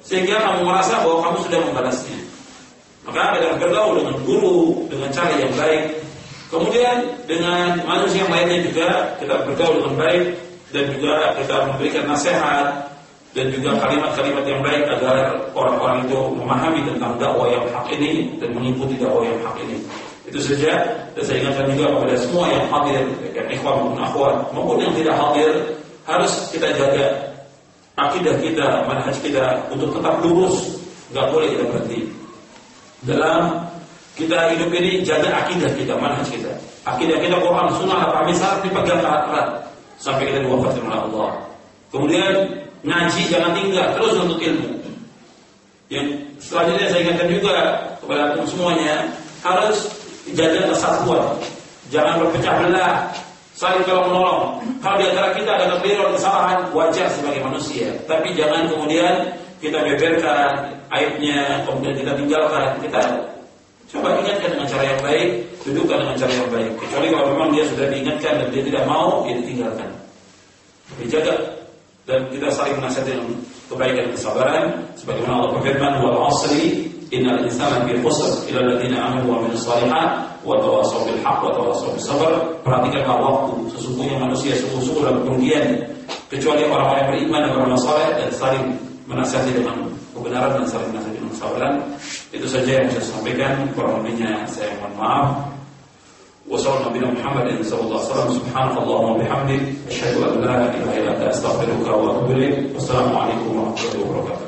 Speaker 1: Sehingga kamu merasa bahwa kamu sudah membalasnya. Maka kita bergaul dengan guru dengan cara yang baik. Kemudian dengan manusia yang lainnya juga kita bergaul dengan baik dan juga kita memberikan nasihat dan juga kalimat-kalimat yang baik agar orang-orang itu memahami tentang dakwah yang hak ini dan mengikuti dakwah yang hak ini. Itu saja dan saya ingatkan juga kepada semua yang hadir, yang ikhwan maupun akhwat maupun yang tidak hadir harus kita jaga akidah kita, manhaj kita untuk tetap lurus, nggak boleh kita berhenti. Dalam kita hidup ini jaga akidah kita, manhaj kita. Akidah kita Quran, Sunnah, apa misalnya dipegang erat sampai kita diwafatkan oleh Allah. Kemudian ngaji jangan tinggal, terus untuk ilmu. Yang selanjutnya saya ingatkan juga kepada semuanya harus jaga kesatuan. Jangan berpecah belah, saling tolong menolong. Kalau di antara kita ada kekeliruan kesalahan, wajar sebagai manusia. Tapi jangan kemudian kita beberkan aibnya, kemudian kita tinggalkan. Kita coba ingatkan dengan cara yang baik, dudukkan dengan cara yang baik. Kecuali kalau memang dia sudah diingatkan dan dia tidak mau, dia ditinggalkan. Dijaga dan kita saling menasihati dengan kebaikan dan kesabaran sebagaimana Allah berfirman wal asri innal insana fi khusr ila alladziina amanu wa amilus shalihat wa tawassaw bil haqq wa tawassaw bis sabr perhatikanlah waktu sesungguhnya manusia sungguh-sungguh dalam kerugian kecuali orang-orang yang beriman dan beramal saleh dan saling menasihati dengan kebenaran dan saling menasihati dengan kesabaran itu saja yang saya sampaikan kurang lebihnya saya mohon maaf وصلى نبينا محمد صلى الله عليه وسلم سبحانك اللهم وبحمدك أشهد أن لا إله إلا أنت أستغفرك وأتوب إليك والسلام عليكم ورحمة الله وبركاته